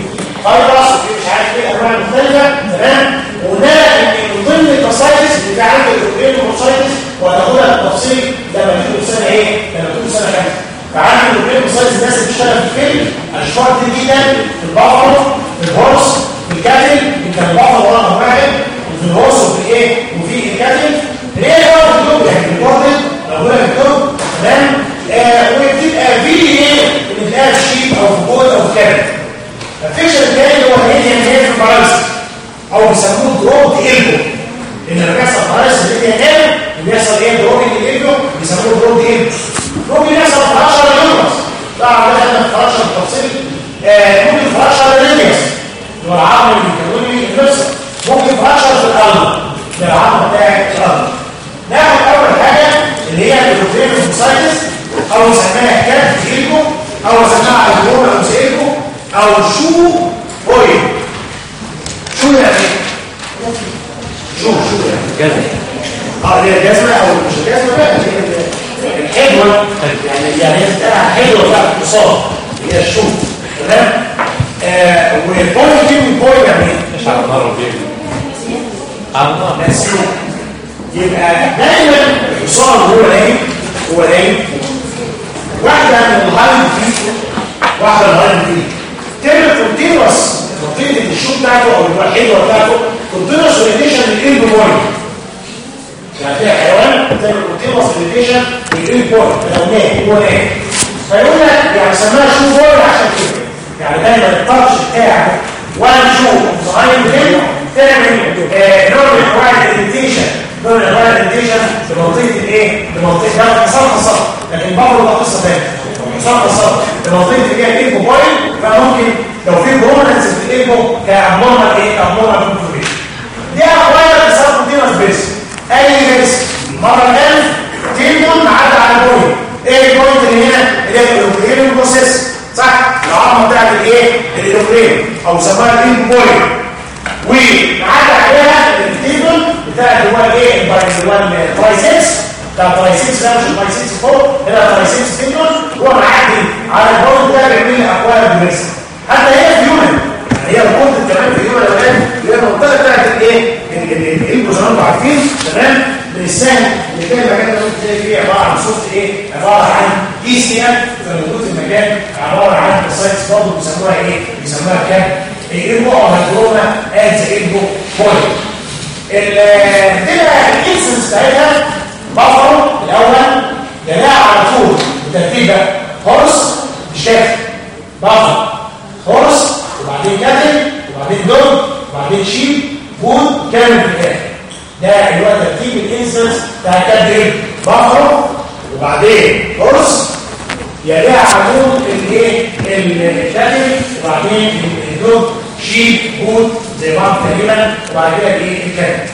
fibrous وفي مش عارف إيه أنواع مختلفة. تمام؟ ان من ضمن ال bursitis اللي في عندك ال olecranon bursitis وهتاخدها بالتفصيل لما تكون سنة إيه؟ لما تكون سنة خمسه فعندي ال olecranon bursitis الناس اللي بتشتغل في ال field اشكال كتير جدا في البافلو في الهورس في الكاتل يمكن البافلو رقم واحد وفي الهورس وفي الايه؟ وفي الكاتل هي برضه الدوب يعني الكورتل موجوده في الدوب تمام؟ آه وبتبقى في إيه؟ بتلاقيها في شيب أو في بود أو في كاتل الفيكشن الثاني هو الهيديان هيد في الباراليس أو بيسموه دروب ايلبو إن لما بيحصل باراليس الهيديان هيد بيحصل إيه؟ دروبنج الايلبو بيسموه دروب ايلبو ممكن يحصل فراشة لليومرس طبعا ده إحنا فراشة بالتفصيل آه ممكن فراشة للريديوس اللي هو العظم اللي بيكون النفس ممكن فراشة في الأرض ده العظم بتاع الأرض ناخد أول حاجة اللي هي البروتين سايتس أو نسميها كات ايلبو أو نسميها الجروما أو شو اويل شو يعني؟ شو شو يعني جزء آه هي الجزمه أو مش الجزمه بقى الحلوه يعني يعني هي حلوة بتاعت الاتصال هي الشو تمام والبوينت دي والبوينت يعني مش على النار على النار مسلوق يبقى دايما الاتصال هو نايم هو نايم واحدة من الهايند فيه واحدة من الهايند فيه تعمل كونتينوس منطقه الشو بتاعته أو الحلوه بتاعته كونتينوس ريليشن للإلب بوينت يعني فيها حيوان تعمل كونتينوس ريليشن للإلب بوينت نام هو نام فيقول لك يعني سماها شو بوينت عشان كده. يعني دايما الطرش بتاعه وان شو صغير منه تعمل نوع من أنواع الاريتيشن نوع من أنواع الاريتيشن لمنطقه الايه؟ لمنطقه ده حصان حصان لكن برضه ده قصة ثانية حصان حصان لمنطقه اللي هي الايكو بوينت فممكن لو في برومنس في الايكو كابنورمال إيه؟ ابنورمال كونفورميشن دي أخويا بتسمى كونتينوس بيس أي بيس مرة كان تيمون عدى على بوينت إيه البوينت اللي هنا؟ اللي هي الأوكرين بروسيس صح؟ العظمه بتاعت الإيه؟ الأوكرين. أو سماها الايكو بوينت وعدى عليها التيبل بتاع اللي هو إيه؟ الترايسكس بتاع الترايسكس ده مش الترايسكس فوق. هنا الترايسكس تيبل هو معدي على البول ده بيعمل لي اكوار بنفس حتى هي في يعني هي البول كمان في الاولاد اللي هي المنطقة بتاعت الايه ما أنتم عارفين تمام؟ من السهل اللي كان المكان ممكن تلاقي فيه عبارة عن صوت إيه؟ عبارة عن اي سي ام موجود في المكان عبارة عن السايتس برضه بيسموها إيه؟ بيسموها كام الإلبو أو هيدروما as إلبو بوينت تبقى الإنسنس بتاعتها بفرو الأول جماعة على طول بترتيبة هورس شاف بفرو هورس وبعدين كاتل وبعدين دوج وبعدين شيب بود كامل في الآخر ده اللي هو ترتيب الإنسنس بتاع كاتل بفرو وبعدين هورس يليها عمود الايه الكاتل وبعدين الدوج شيب بوت زي بعض تقريبا وبعد كده الايه الكاتل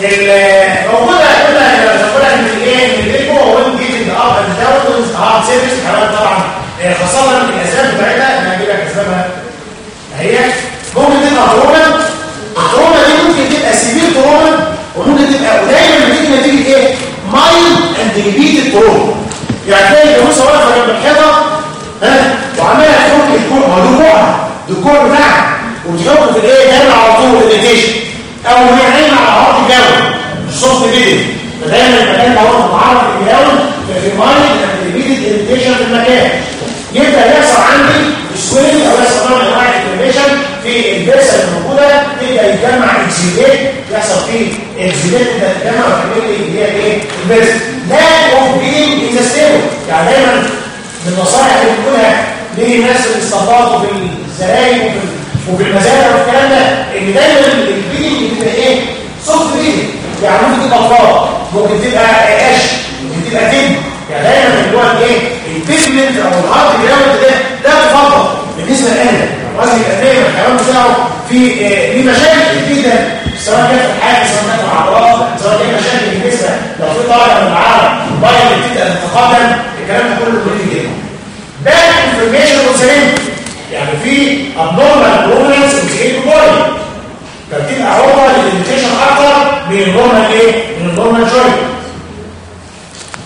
الموجوده قلنا نقولها ان الايه ان ال elbow هو getting up and down hard surface كمان طبعا خاصه الاسباب بتاعتها أنا هجيب لك اسبابها اهي ممكن تبقى trauma ال trauma دي ممكن تبقى severe trauma وممكن تبقى ودايما بتيجي نتيجة إيه؟ mild and repeated trauma يعني تلاقي الجاموسه واقفه جنب الحيطة ها؟ وعماله تفك الكوع ما ده كوع ده الكوع بتاعها وبتحط في الإيه؟ دايما على طول الريتيشن أو هي نايمه على عرض الجو مش صوت فيديو فدايما المكان ده هو متعرض للجو ففي مايل اند ريبيتد اريتيشن في المكان. يبدأ يحصل عندي سوينج أو يحصل نوع من انواع الانفلاميشن في البيرسه الموجوده تبدا يتجمع اكسيدات يحصل فيه اكسيدات تبدا تتجمع وتعمل اللي هي إيه؟ البيرسه لا اوف بينج ان ستيبل يعني دايما من النصائح اللي بنقولها للناس اللي استنبطوا في الزراير وفي وفي المزارع والكلام ده؟ إن دايما البينج بتبقى إيه؟ سوفت بينج يعني ممكن تبقى فراغ ممكن تبقى قش ممكن تبقى تب يعني دايما اللي هو الايه البيجمنت أو الهارد جراوند ده ده مفضل بالنسبة لنا. وزن الادريه الحيوان بتاعه في ليه مشاكل جدا سواء كانت في الحاجة سواء كانت في العضلات سواء كانت مشاكل بالنسبة لو في طالع من العالم بايل بتبدأ تتقدم الكلام ده كله مهم جدا. ده انفورميشن وسليم يعني في abnormal prominence in the body. فبتبقى عرضه للإنديكيشن أكتر من النورمال إيه؟ من النورمال جوينت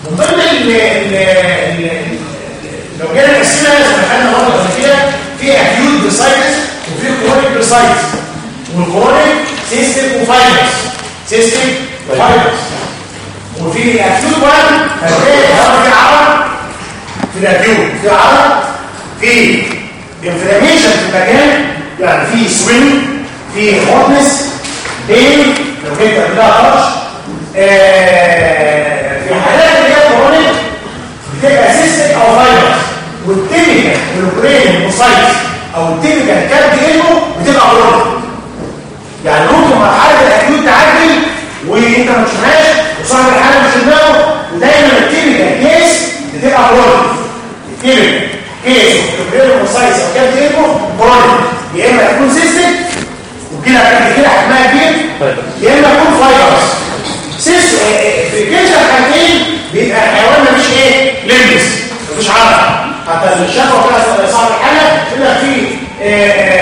من ضمن ال ال لو جينا نقسمها زي ما خدنا مره قبل كده في اكيوت بريسايتس وفي كرونيك بريسايتس والكرونيك سيستم وفايروس سيستم وفايروس وفي الاكيوت وان هتلاقي في عرق في الاكيوت في عرق في انفلاميشن في المكان يعني في سوينج في هوتنس بين لو كنت قبلها طرش في حالات اللي هي كرونيك بتبقى سيستم أو فايروس والتيميكال والبرين الموسايتس أو التيميكال كارد ايمو بتبقى كرونيك يعني ممكن مرحلة الاكيوت تعدي وأنت ما تشوفهاش وصاحب الحاله مش دماغه ودايما التيميكال كيس بتبقى كرونيك التيميكال كيس والبرين الموسايتس أو كارد ايمو يا إما تكون سيستم وكده كده حجمها كبير يا إما تكون فايروس سيس في كلتا الحالتين بيبقى الحيوان مفيش إيه لمس مفيش عرق. حتى الشفه كده صاحب الحاله يبقى في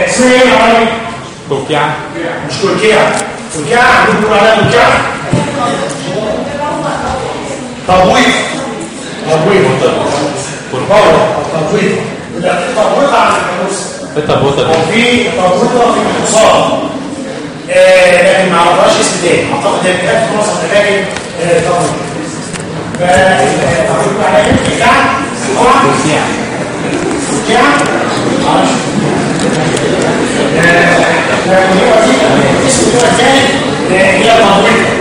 اسمها إيه يا راجل توقيعة مش كلكيعه كلكيعه بيقولوا عليها كلكيعه تبويض تبويض تبويض تبويض لا تبويض على الكابوس التبوطة دي وفي تبويضه في الحصان لكن ما عرفهاش اسم تاني أعتقد هي كانت في مصر تلاقي تبويض فتبويض على إيه؟ تبويض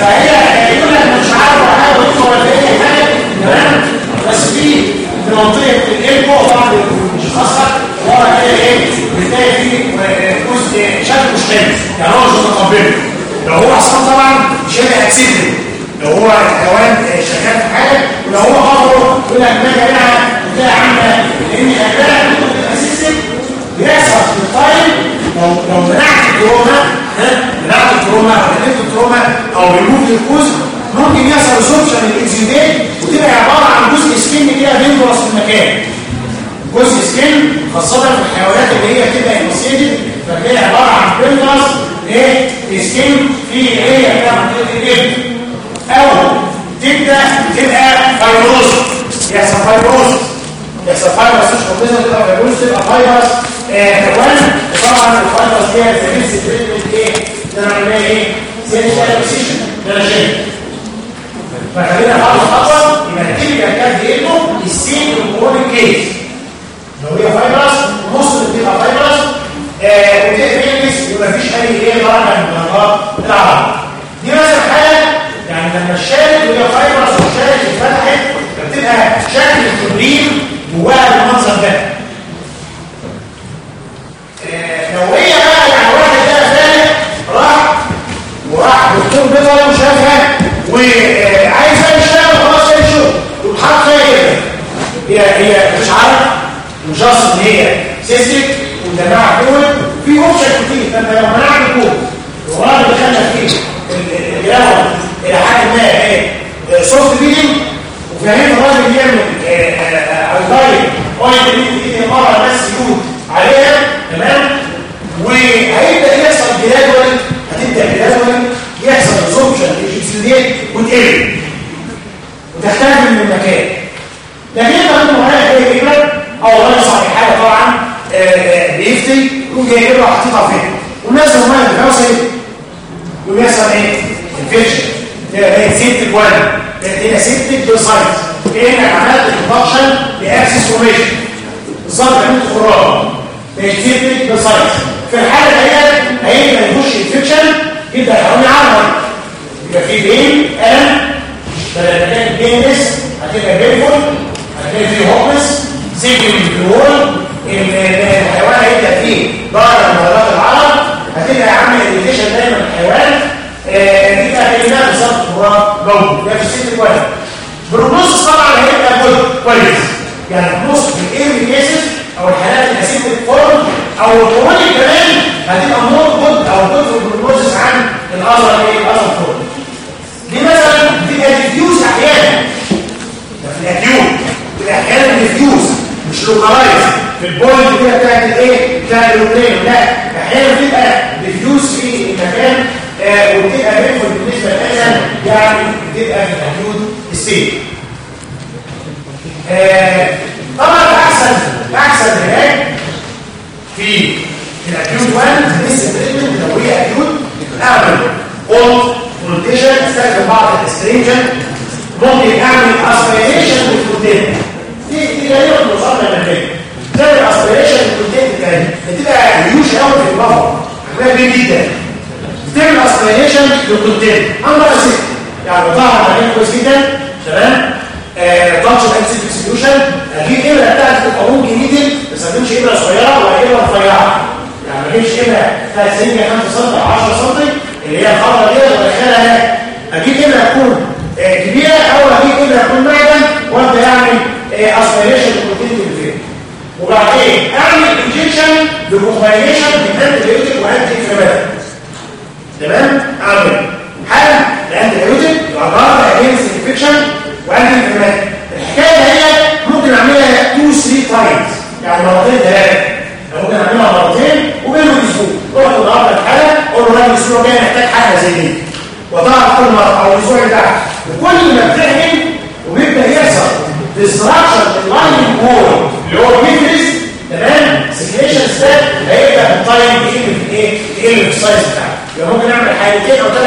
فهي يقول مش عارف حاجة ولا ولا اي تمام بس في في منطقه القلب بعض الاشخاص ورا كده إيه بتلاقي فيه جزء شكل مش حلو يعني هو مش متقبله لو هو أصلا طبعا مش هيبقى اكسيدنت لو هو الحيوان شغال في حاجة ولو هو برضه يقول لك ما جماعة بتلاقي عامله لأن أحيانا اسيستنت بيحصل في الطيب لو لو منعت الكورونا ها منعت الكورونا أو قللت الكورونا أو ريموت الكوز ممكن يحصل ريسورشن للاكسيدات وتبقى عبارة عن جزء سكين كده بينبرص في المكان. جزء سكين خاصة في الحيوانات اللي هي بتبقى انسيدد فتلاقي عبارة عن بيلنس إيه؟ سكين في هي بتاع الجلد أو تبدأ تبقى فايبروز يحصل فايبروز يحصل فايبروز مش مبتزة تبقى فايبروز تبقى فايبروز حيوان. وطبعا الفايبروز دي هتبقى سيبريت إيه؟ ده نعملها إيه؟ سيريشن اكسيشن ده شايف. فخلينا خطوه خطوه يبقى التيبيكال كارد ايدو السين والكورونيك كيس لو هي فايبرس نص بتبقى فايبرس وتقفل يبقى مفيش أي إيه درجه من درجات العرض دي مثلا الشارك وهي فايبرس والشارك اتفتحت بتبقى شكل التبريم جواها المنظر ده. el 80%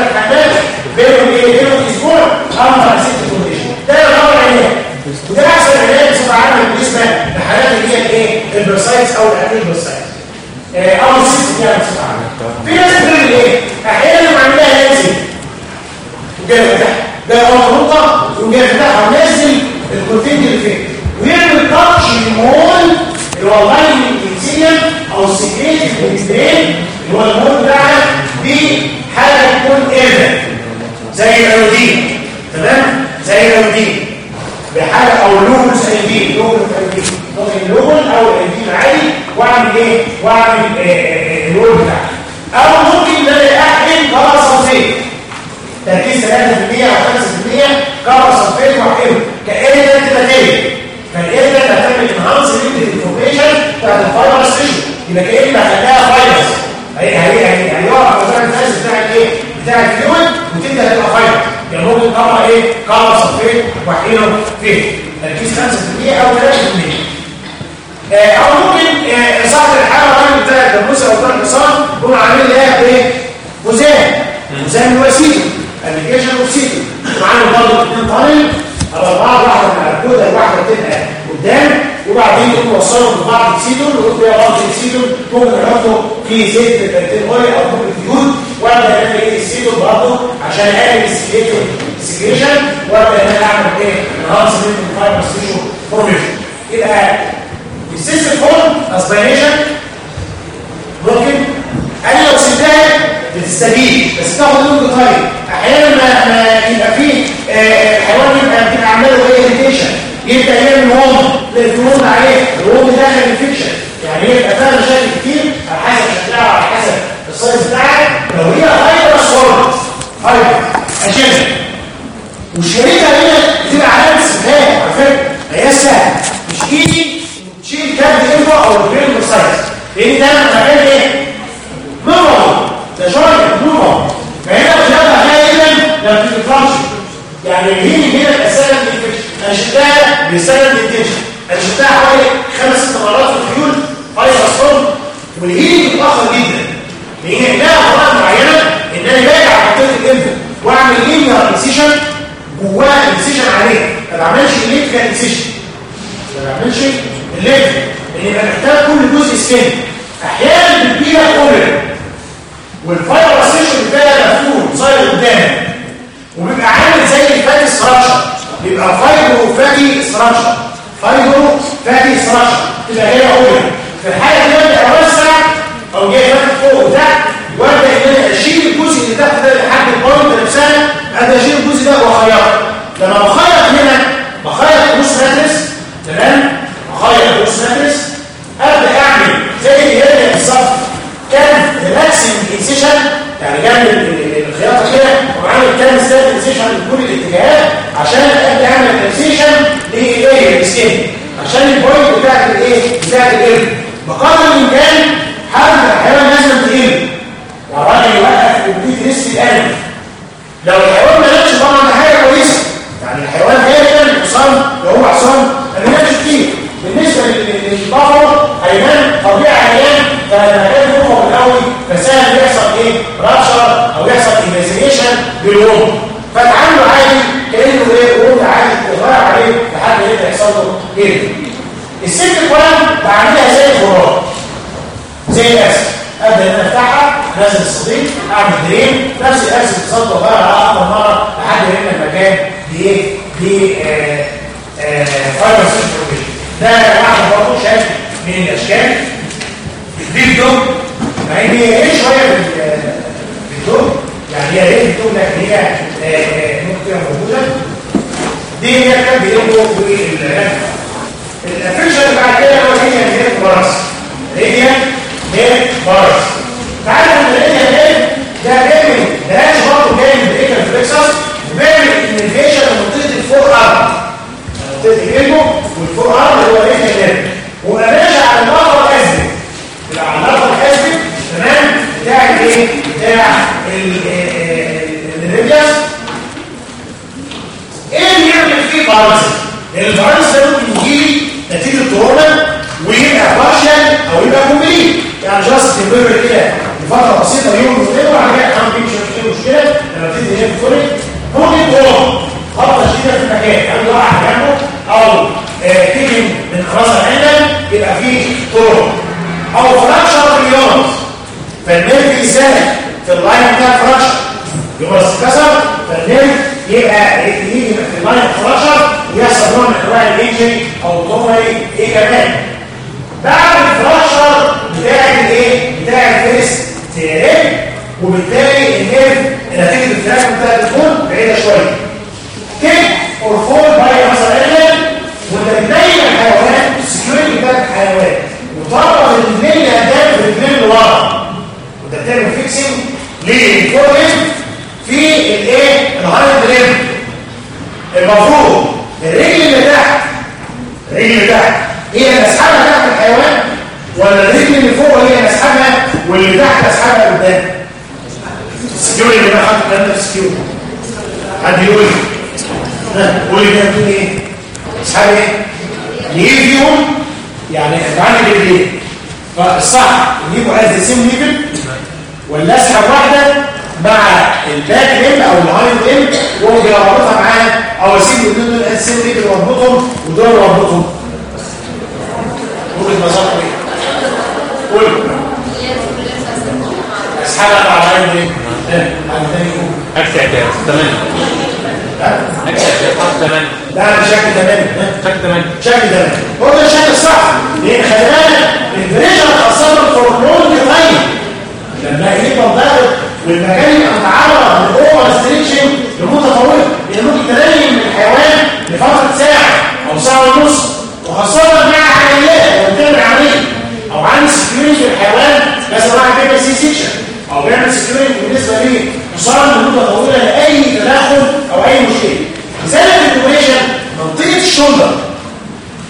that is هو ده الشكل الصح لأن خلي بالك ال pressure خاصه الفورمون طيب لما يبقى ضاغط والمكان يبقى متعرض لل overstretching لمتطور لأن ممكن تلاقي من الحيوان لفترة ساعة أو ساعة ونص وخاصة مع عمليات لو بتعمل عمليه أو عامل screening للحيوان مثلا واحد بيعمل C-section أو بيعمل screening بالنسبة ليه مصاب لمدة طويلة لأي تدخل أو أي مشكلة. لذلك الانتوبيشن منطقه الشولدر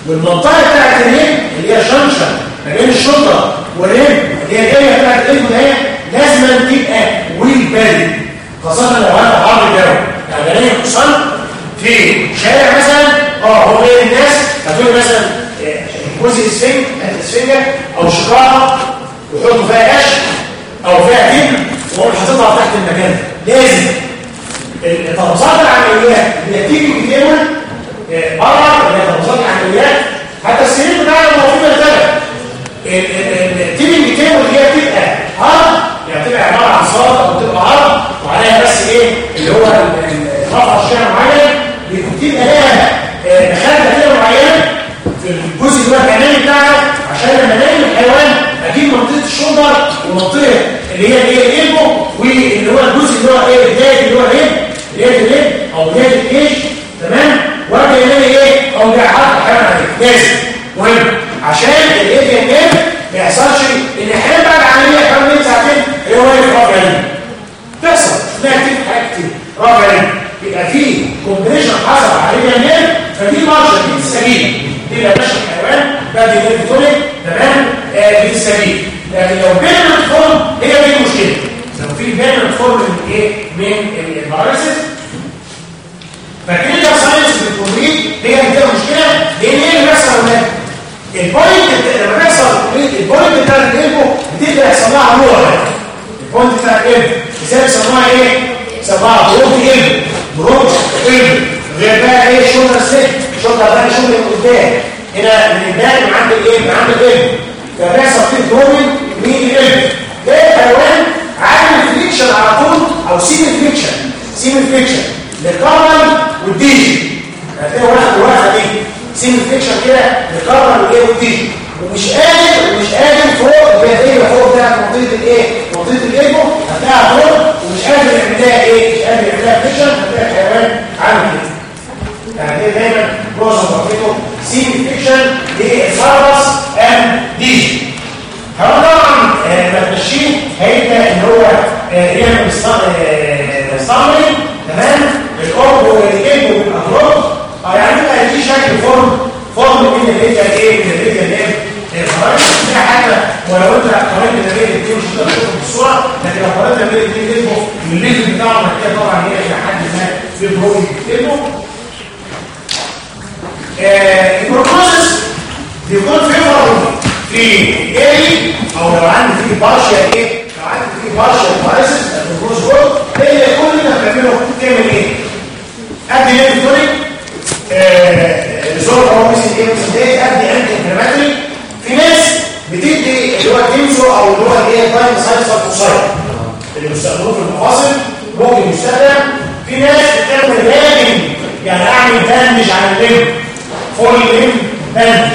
والمنطقة بتاعت الريم اللي هي شنشن ما بين الشنطه والريم اللي هي الجايه بتاعت إيه؟ الريم هي لازم تبقى ويل بالي خاصة لو أنا عرض جو يعني أنا خصوصا في شارع مثلا آه هو غير الناس هتقول مثلا آه، جزء السفنج السفنجه أو شقاعه ويحطوا فيها قش أو فيها تين وهم حاططها تحت المكان. ده لازم التنظيمات العملية اللي هتيجي من هنا آه، بره اللي هي تنظيمات حتى السرير بتاعنا موجود مثلا التيبل تيبل اللي هي بتبقى هارد يعني بتبقى عبارة عن صالة أو بتبقى هارد وعليها بس إيه اللي هو رفع الشارع معين بتبقى لها دخلة كده معينة في الجزء اللي هو الامامي بتاعها عشان لما نلاقي الحيوان أجيب منطقة الشولدر ومنطقة اللي هي الايه الالبو واللي هو الجزء اللي هو إيه الدايت اللي هو الريب اللي هي الريب أو بدايه الكيش تمام؟ وأرجع إيه أو جاي حاطط الحيوان عليه لازم مهم. عشان الايه دي ان ما يحصلش إن أحيانا بعد العملية من ساعتين اللي هو رافع عينه تحصل. لا كتير حاجات كتير. رافع عينه يبقى في كومبريشن حصل عليه النيل فدي مارشة دي السبيل دي لا ماشي الحيوان بدي نيل تونيك تمام؟ آه دي السبيل لكن لو بيرمنت فورم هي دي المشكلة. لو في بيرمنت فورم من إيه؟ من الباراسيس فكده ساينس بالكومبليت هي دي المشكلة لأن إيه اللي بيحصل هناك البوينت لما بيحصل البوينت بتاع الالبو بتبدا يحصل لها عموره البوينت بتاع الالبو إزاي بيسموها إيه؟ بيسموها بروك البو dropped elbow غير بقى إيه shoulder slip shoulder بقى شغل قدام هنا من من عند الايه عند ال elbow فبيحصل فيه dropping من ال elbow ده الحيوان عامل flexion على طول أو semi flexion semi flexion لل carpal وال digit هتلاقي واحد واحد دي semi flexion كده لل carpal والايه والديجي ومش قادر ومش قادر فوق الجاذبيه فوق بتاعت منطقه الإيه؟ منطقه الالبو هتلاقيها فوق ومش قادر يعمل لها إيه؟ مش قادر يعمل لها فليكشن هتلاقي الحيوان عامل كده. يعني دي دايما معظم وقته سيمي فليكشن للفاربس أم هو طبعا لما تمشيه هيبدأ إن هو يعمل ستامري تمام القرب والكيك والاطراف آه يعني في شكل فورم فورم من هي إيه؟ من اللي هي الايه الخرائط دي حاجة ولو أنت ما بين الاثنين مش هتقدر في الصورة لكن لو قارنت ما بين الاثنين تشوفوا الليفل بتاعهم هتلاقي طبعا هي إلى حد ما في بروي بتكتبه البروجنوسيس بيكون فيفربل في إيه أو لو عندي فيه بارشال إيه لو عندي فيه بارشال بايسس البروجنوس جول هي كل اللي بتعمله تعمل إيه ادي ليفتونيك الزور هو مثل إيه مثل إيه ادي anti-inflammatory في ناس بتدي اللي هو ال DMSO أو اللي هو الايه dimethyl sulfoxide اللي بيستخدموه في المفاصل ممكن يستخدم في ناس بتعمل bandaging يعني أعمل bandage على ال limb full ال limb bandage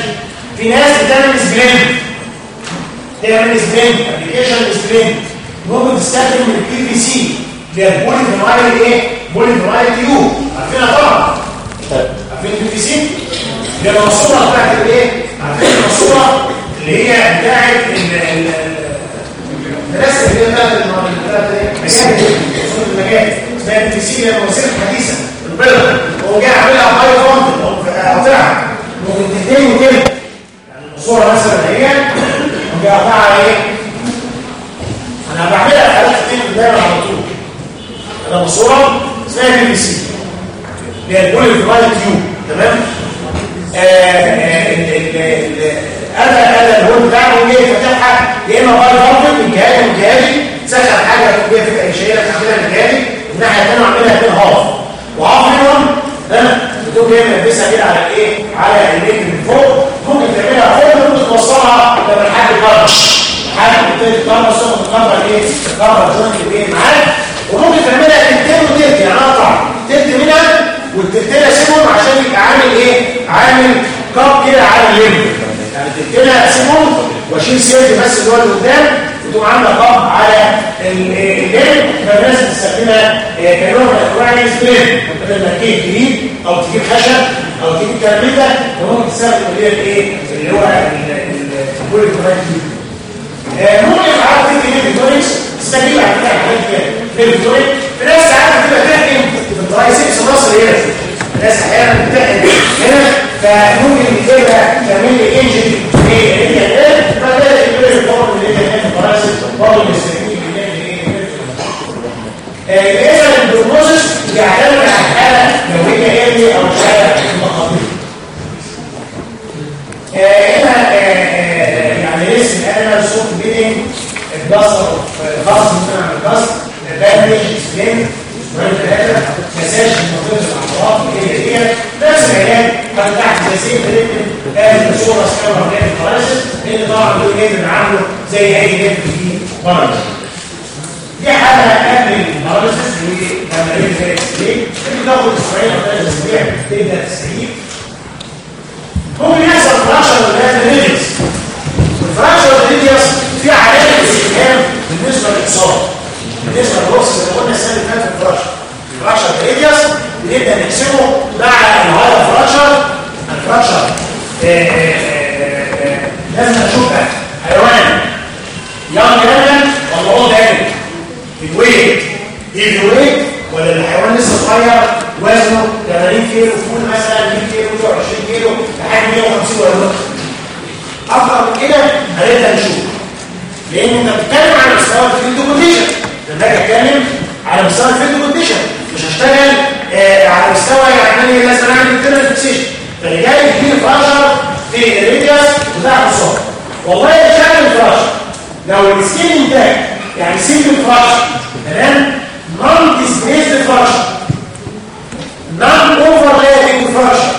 في ناس بتعمل splint تعمل splint application splint ممكن تستخدم ال PVC اللي هي ال polyvinyl إيه؟ polyvinyl tube عارفينها طبعا؟ عارفين ال PVC اللي هي الماسورة بتاعت الإيه؟ عارفين الماسورة اللي هي بتاعت الدراسه اللي هي بتاعت المكان اسمها ال PVC اللي هي المواسير الحديثه هو جاي عاملها باي فونت أو قاطعها ممكن تتني كده يعني الصورة مثلا هي وجاي قاطعها إيه أنا بعملها في حالات كتير دايما على طول أنا صوره اسمها البي سي اللي هي البولي فلايت تيوب تمام أنا أنا الهول بتاعه جاي فاتحها يا اما باي فونت من جهازي سخن حاجة فيها فكره شيء تعملها جهازي الناحيه الثانية اعملها كده هاف منهم ها بتقوم جاي ملبسها كده على الايه على الرجل من فوق ممكن تعملها فوق ممكن توصلها لما حد يقرب حد يبتدي يقرب الصوت تقرب إيه تقرب ال joint الايه معاك. وممكن تعملها تلتين وتلت يعني اقطع تلت منها والتلتين اسيبهم عشان يبقى عامل إيه عامل cap كده على ال limb يعني التلتين اسيبهم وأشيل third بس اللي هو اللي قدام وتقوم عامله cap على ال limb فالناس تستخدمها كنوع من انواع بدل ما تجيب حديد؟ أو تجيب خشب؟ أو تجيب كراميكا وممكن تستخدم اللي هي الايه اللي هو البولي ممكن عارف تدي ليفيتوريكس تستجيب على كده حاجات ليفيتوريك في ناس ساعات بتبقى تحكم في الترايسيبس مصر هنا ناس أحيانا بتحكم هنا فممكن تجيبها تعمل لي إنجن. برضه بيستخدموه اذا البروجنوسيس بيعتمد على الحاله لو هي إيه أو حاله مخاطره هنا يعني لسه أنا صوت بيدنج البصر خاص من الكاست باندج سليم مساج منطقه الاعصاب هي هي نفس العلاج كان تحت زي تريتمنت لازم الصورة سكانر غير الفراشس لأن طبعا دول إيه بنعامله زي أي جد في مرض. دي حالة قبل الباراليسيس وتمارين زي السليم اللي تاخد أو ثلاث اسابيع تبدا تستجيب ممكن يحصل فراكشر ولا ريديوس الفراكشر ريديوس في علامه استخدام بالنسبة للاصابه بالنسبة للوصف اللي قلنا السنة اللي فاتت الفراكشر الفراكشر ريديوس نبدا نحسبه مع الهاير فراكشر الفراكشر لازم اشوفها حيوان young animal ولا old animal ال weight إيه ال weight ولا الحيوان لسه صغير وزنه 80 كيلو foal مثلا 100 كيلو 120 كيلو لحد 150 ولا أكتر من كده هنبدا نشوف لأن انت بتتكلم على مستوى ال field condition لما أجي اتكلم على مستوى ال field condition مش هشتغل آه على مستوى يعني لازم اعمل internal جاي يديني fracture في ال radius بتاع الصوت والله شغل ال fracture لو ال skin intact يعني simple fracture تمام؟ non displaced fracture non overriding fracture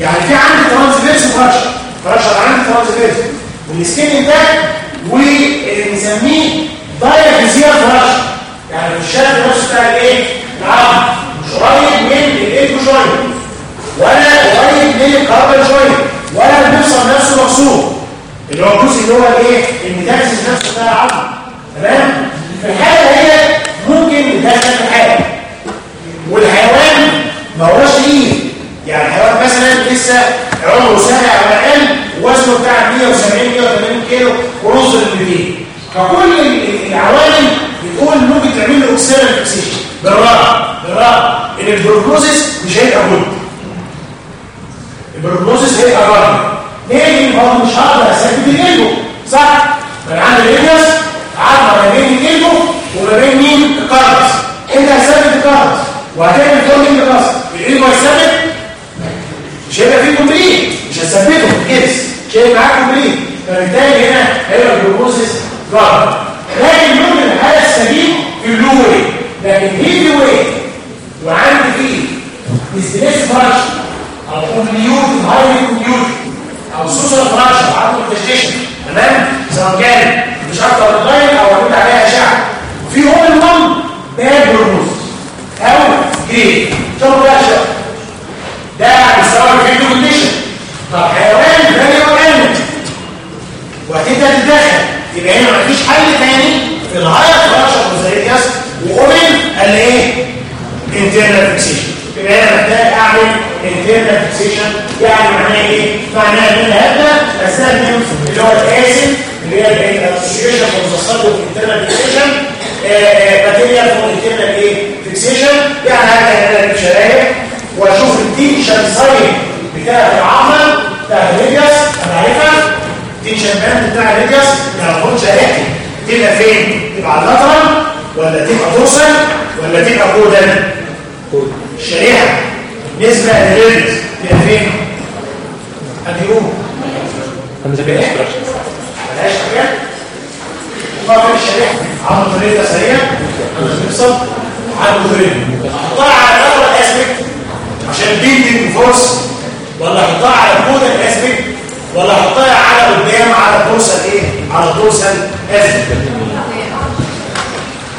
يعني في عندي transverse fracture fracture عندي transverse وال skin intact ونسميه diaphyseal fracture يعني مش الشكل نفسه بتاع الإيه؟ العظم مش قريب من الايد شوية ولا قريب من ال carpal شوية ولا بيوصل نفسه مكسور اللي هو الجزء اللي هو الايه ال metaphysis نفسه بتاع العظم تمام؟ في الحاله هي ممكن يدخل في حاجة والحيوان ما هوش إيه؟ يعني الحيوان مثلا لسه عمره سنه أو أقل وزنه بتاع 170 180 كيلو ونص ل 200 فكل العوامل بتقول ممكن تعمل له فيكسيشن بالرغم بالرغم إن البروجنوزس مش هيبقى جود البروجنوزس هيبقى غلط ليه؟ هو مش هقدر اثبت الجلد صح؟ فانا عندي الريديوس عارفه ما بين الجلد وما بين مين؟ الكاربس انت هتثبت الكاربس وهتعمل فورمينج كلاس الجلد هيثبت مش هيبقى فيه كومبليت مش هتثبته كيس مش هيبقى معاك كومبليت فبالتالي هنا هيبقى البروجنوزس غلط لكن ممكن الحاله السليم في اللو واي لكن هيفي واي وعندي فيه ديسبليس فراكشن أو كومبليوت هايلي كومبليوت أو سوشيال فراكشن عارف التشديشن تمام؟ سواء كان مش أكتر اونلاين أو عملت عليها اشعه وفي هول نون باد بروجنوز أو جريد شوفوا بقى شوف ده مستوى الفيديو كونديشن طب حيوان غني وامن وهتبدا تتدخل يبقى هنا مفيش حل تاني في الهاير فراكشن اوزاريتياس وقومن قال إيه؟ انترنال فيكسيشن يبقى هنا محتاج أعمل انترنال فيكسيشن يعني معناه إيه؟ معناه إن هبدأ أستخدم اللي هو الاسم اللي هي الاسوشيشن والتصدق في الانترنال فيكسيشن ماتيريال فور انترنال إيه؟ فيكسيشن يعني هبدا أنا شرايح وأشوف التنشن ساين بتاع العظم بتاع الريديوس أنا عارفها التنشن باند بتاع يعني ما اخدش احكي تبقى فين؟ تبقى على اللاترال ولا تبقى توصل. ولا تبقى كودن الشريحه بالنسبة للريديوس تبقى فين هتقوم خمسة كده استراكشر ملهاش حاجات وقف الشريحة. عمل طريقه سريعة. نفصل عمل طريقه احطها على الأول اسبكت عشان بيلدينج فورس ولا احطها على الكود الاسبكت ولا احطها على قدام على الدورسال إيه؟ على الدورسال اسبكت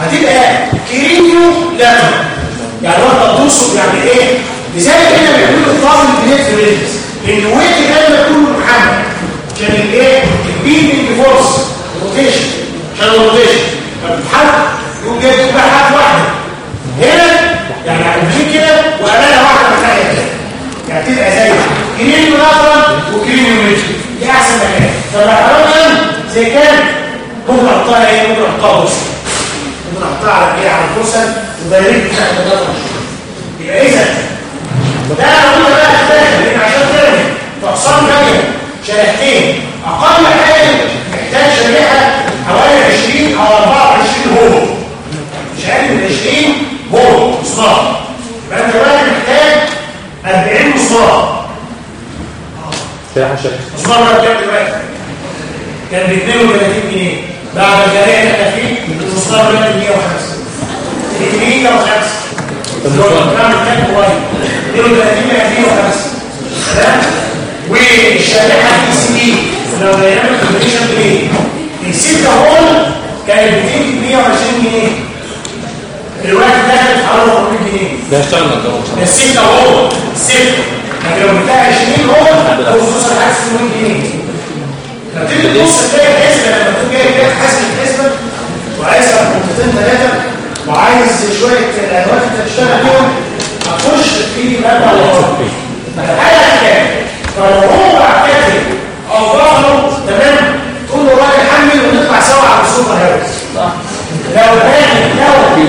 هتبقى كرينيو لاترال يعني هو تدوسه يعني إيه؟ لذلك هنا بيعملوا اطلاق البنات في الريدس لأن ويت كله محمل عشان الايه البيلدينج فورس روتيشن. عشان الروتيشن فبتتحرك يقوم جاي تبقى حاجة واحدة هنا يعني هتجيب كده وأمانة واحدة من الناحيه يعني تبقى زي كريم لاترال وكريم ميدل دي أحسن مكان فبحرام زي كان ممكن احطها إيه؟ ممكن احطها بص ممكن احطها على إيه؟ على الفرصه ودايركت تحت اللاترال يبقى إذا ده هم بقى ثاني عشان ثاني فاقسام ثانية شريحتين أقل حاجة محتاج شريحة حوالي 20 أو 24 هو مش عارف ال 20 هو مصدر يبقى انت بقى محتاج 40 مصدر شريحه شكل مصدر بكام دلوقتي؟ كان ب 32 جنيه؟ بعد الجريمه التكليف المصدر بقى 105 105 الدولار بتاع الكام كويس 32 205 تمام والشريحه دي لو dynamic compression plate الستة hole كانت بتيجي 120 جنيه دلوقتي دخلت حوالي 400 جنيه ده اشتغلنا ده الستة hole ستة لكن لو بتاع 20 hole خصوصا عايز 800 جنيه تيجي تبص تلاقي الحسبة لما تكون جاي كده حاسب الحسبة وعايز نقطتين ثلاثة وعايز شوية الأدوات انت تشتغل بيهم هتخش في مبنى الغرب الحاجة كام؟ فلو هو كاتب أو ظهره تمام تقول له راجل حمل ونطلع سوا على السوبر هاوس لو كان لو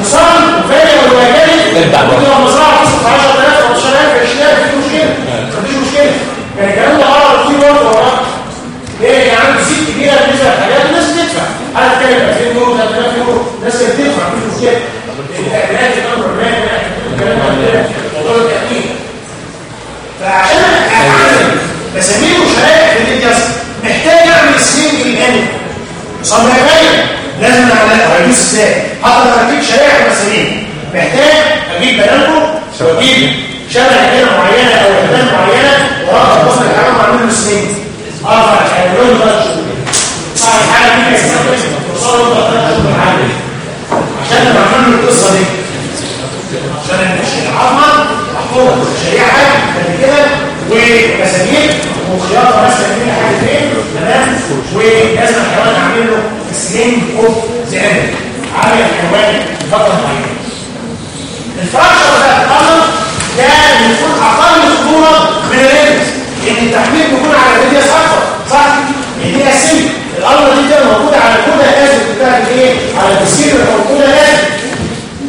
وصل وفاني ولا جالي. ممكن لو مزرعة تصرف 10000 15000 20000 مفيش مشكلة مفيش مشكلة كان الكلام ده ورا في ورا ورا ليه كان عنده ست كبيرة بالنسبة للحاجات الناس بتدفع أنا اتكلم 2000 يورو 3000 يورو الناس بتدفع مفيش مشكلة التأمينات الأمر الرماد الكلام ده فعشان اعمل بسميه شرائع في الدياس محتاج اعمل سليم بالاني صمغايه لازم اعملها هيدوس إزاي حتى لما أجيب شرائع مسامير محتاج أجيب بلانكو واجيب شبه كده معينه أو الوان معينه واقدر بصل الحاجة واعمل له سليم ارفع الحيوان ده صح الحاله دي كده توصل له ثلاث شهور عادي عشان لما أعمل له القصة دي. العظمه محفوظه شريحه قد كده ومسامير وخياطه مثلا من حاجتين تمام؟ ولازم الحيوان اعمل له سليم اوف زيادة. عامل الحيوان فتره معينه الفراشه ده القمر ده بيكون أقل خطوره من الريبس لأن التحميل بيكون على الريدياس أكتر صح؟ دي اساسيه الامر دي كده موجودة على الكودا لازم بتاعت إيه؟ على التسيير أو الكودا لازم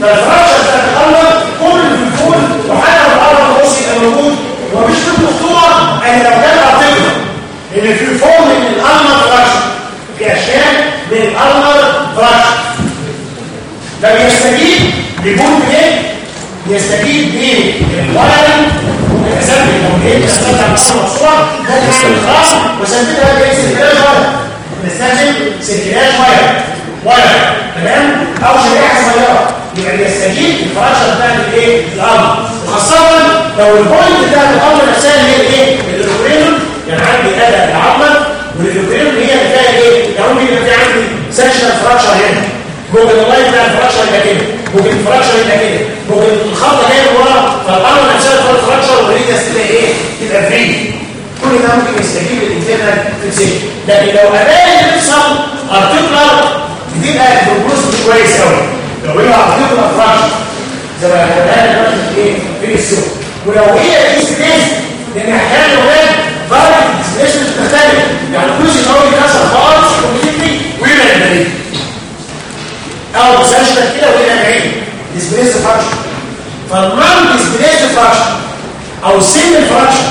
فالفراشه بتاعت القمر كل بيكون وحتى لو القمر الرصي يبقى موجود ومفيش فيه خطوره ان لو كان ارتبطه لأن في فورم من القمر فراشه في اشياء من القمر فراشه فبيستجيب بيكون بايه؟ يستجيب بالوايرنج يسبب لو جيت تستخدم الامر مشروع ممكن اعمل خلاص وسببها بايه سيركلاج واير نستخدم سيركلاج واير واير تمام؟ أو شريحة صغيرة. يبقى بيستجيب الفراشه بتاعت الإيه؟ الامر وخاصة لو البوينت بتاعت الامر نفسها اللي هي الايه؟ الاوبرينون يعني عندي اداه العظمة والاوبرينون هي اللي فيها إيه؟ يعني يبقى في عندي؟ سكشن فراكشر هنا. بتاع الفراكشر يبقى كده ممكن الفراكشر يبقى كده ممكن الخطه جاية من ورا فالامر نفسها تبقى الفراكشر والريدس تبقى إيه؟ تبقى فري كل ده ممكن يستجيب للانترنال فيكسيشن لكن لو اداه بتحصل ارتكلر بتبقى مش كويس قوي لو هي ارتكلر فراكشر زي ما قلنا دلوقتي إيه؟ في السوق ولو هي ديسبليس لأن أحيانا الاولاد درجه الديسبليس بتختلف يعني الجزء الأول يتكسر خالص كومبليتلي ويبقى البريد أو مساشفه كده وهنا بعيد ديسبليس فراكشن فالنون ديسبليس فراكشن أو سن فراكشن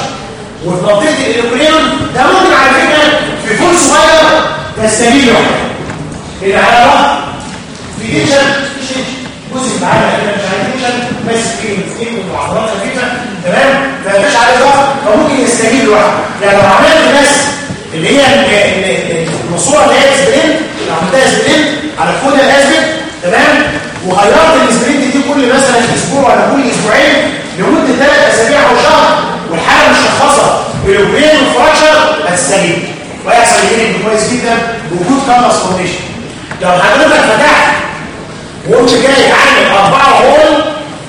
وفي منطقه الاوبريون ده ممكن على فكرة في فول صغير تستجيب لوحده العلاقه في ديشن جزء معانا كده مش عايز ديشن بس في اثنين ومعضلات خفيفه تمام؟ ما فيش عليه ضغط فممكن يستجيب لوحده. يعني لو عملت بس اللي هي الماسوره اللي هي سبرين لو عملتها سبرين على الكود الازرق تمام؟ وغيرت السبرنت دي كل مثلا أسبوع ولا كل أسبوعين لمدة ثلاث أسابيع أو شهر والحالة مشخصة. بالاوبرين والفراكشر هتستجيب. ويحصل هيلينج كويس جدا. بوجود كامبس فورميشن لو حضرتك فتحت وقمت جاي عامل أربعة هول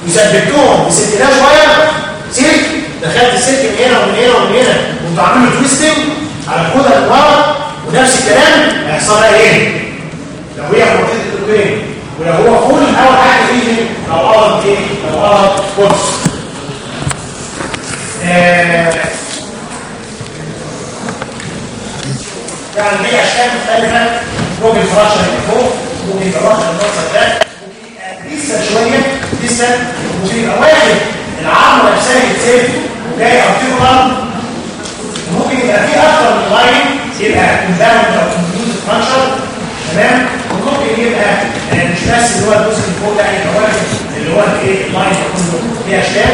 وثبتهم بستينات شوية سلك دخلت السلك من هنا ومن هنا ومن هنا وانت عامل له تويستنج على الكوده اللي ونفس الكلام هيحصل لها إيه؟ لو هي منطقه الاوبرين ولو هو فول اول حاجة تيجي لو قرض إيه؟ لو قرض كورس يعني دي اشكال مختلفة. ممكن من فوق ممكن واخد المنظر ده ممكن لسه شوية لسه ممكن يبقى واخد العظمة نفسها يتسيب وجاي ارتيكولار ممكن يبقى في أكتر من لاين يبقى كومباوند أو كومبيوتر فانكشن تمام؟ وممكن يبقى آه، مش بس اللي هو الجزء اللي فوق ده واخد اللي هو الايه اللاين كله فيه اشكال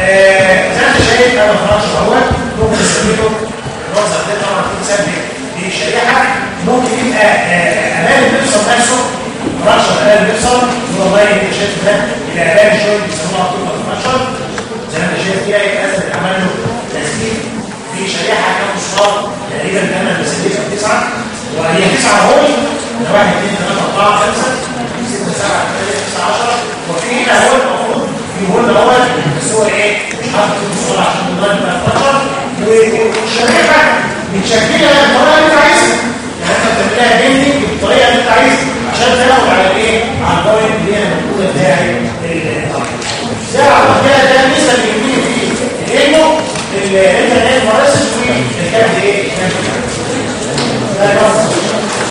آه، زي ما انت شايف أنا فانكشن اهوت ممكن نسميه المنظر ده طبعا في تسمي دي الشريحه ممكن يبقى آه، أمان البيبسون نفسه. رشة أمان البيبسون. والله انت شايف ده الاعلام شوية بيسموها طول 12 زي ما أنت شايف كده يبقى يتعمل له. في شريحه كام شهر تقريبا 8 مسافات 9 وهي تسعة أهو 1 2 3 4 5 6 7 8 9 10 وفي هنا اهو المفروض في هنا الأول بس هو إيه؟ مش حاطط الصورة عشان الموبايل ما يتفطر والشريحه متشكله بالطريقة يعني اللي انت عايزها. يعني انت بتعملها بيلدنج بالطريقة اللي انت عايزها عشان تاخد على إيه؟ على البوينت اللي هي المقوله بتاعت الطريقة ده على كده ده لسه بيجي فيه لأنه الإنترنت ございます。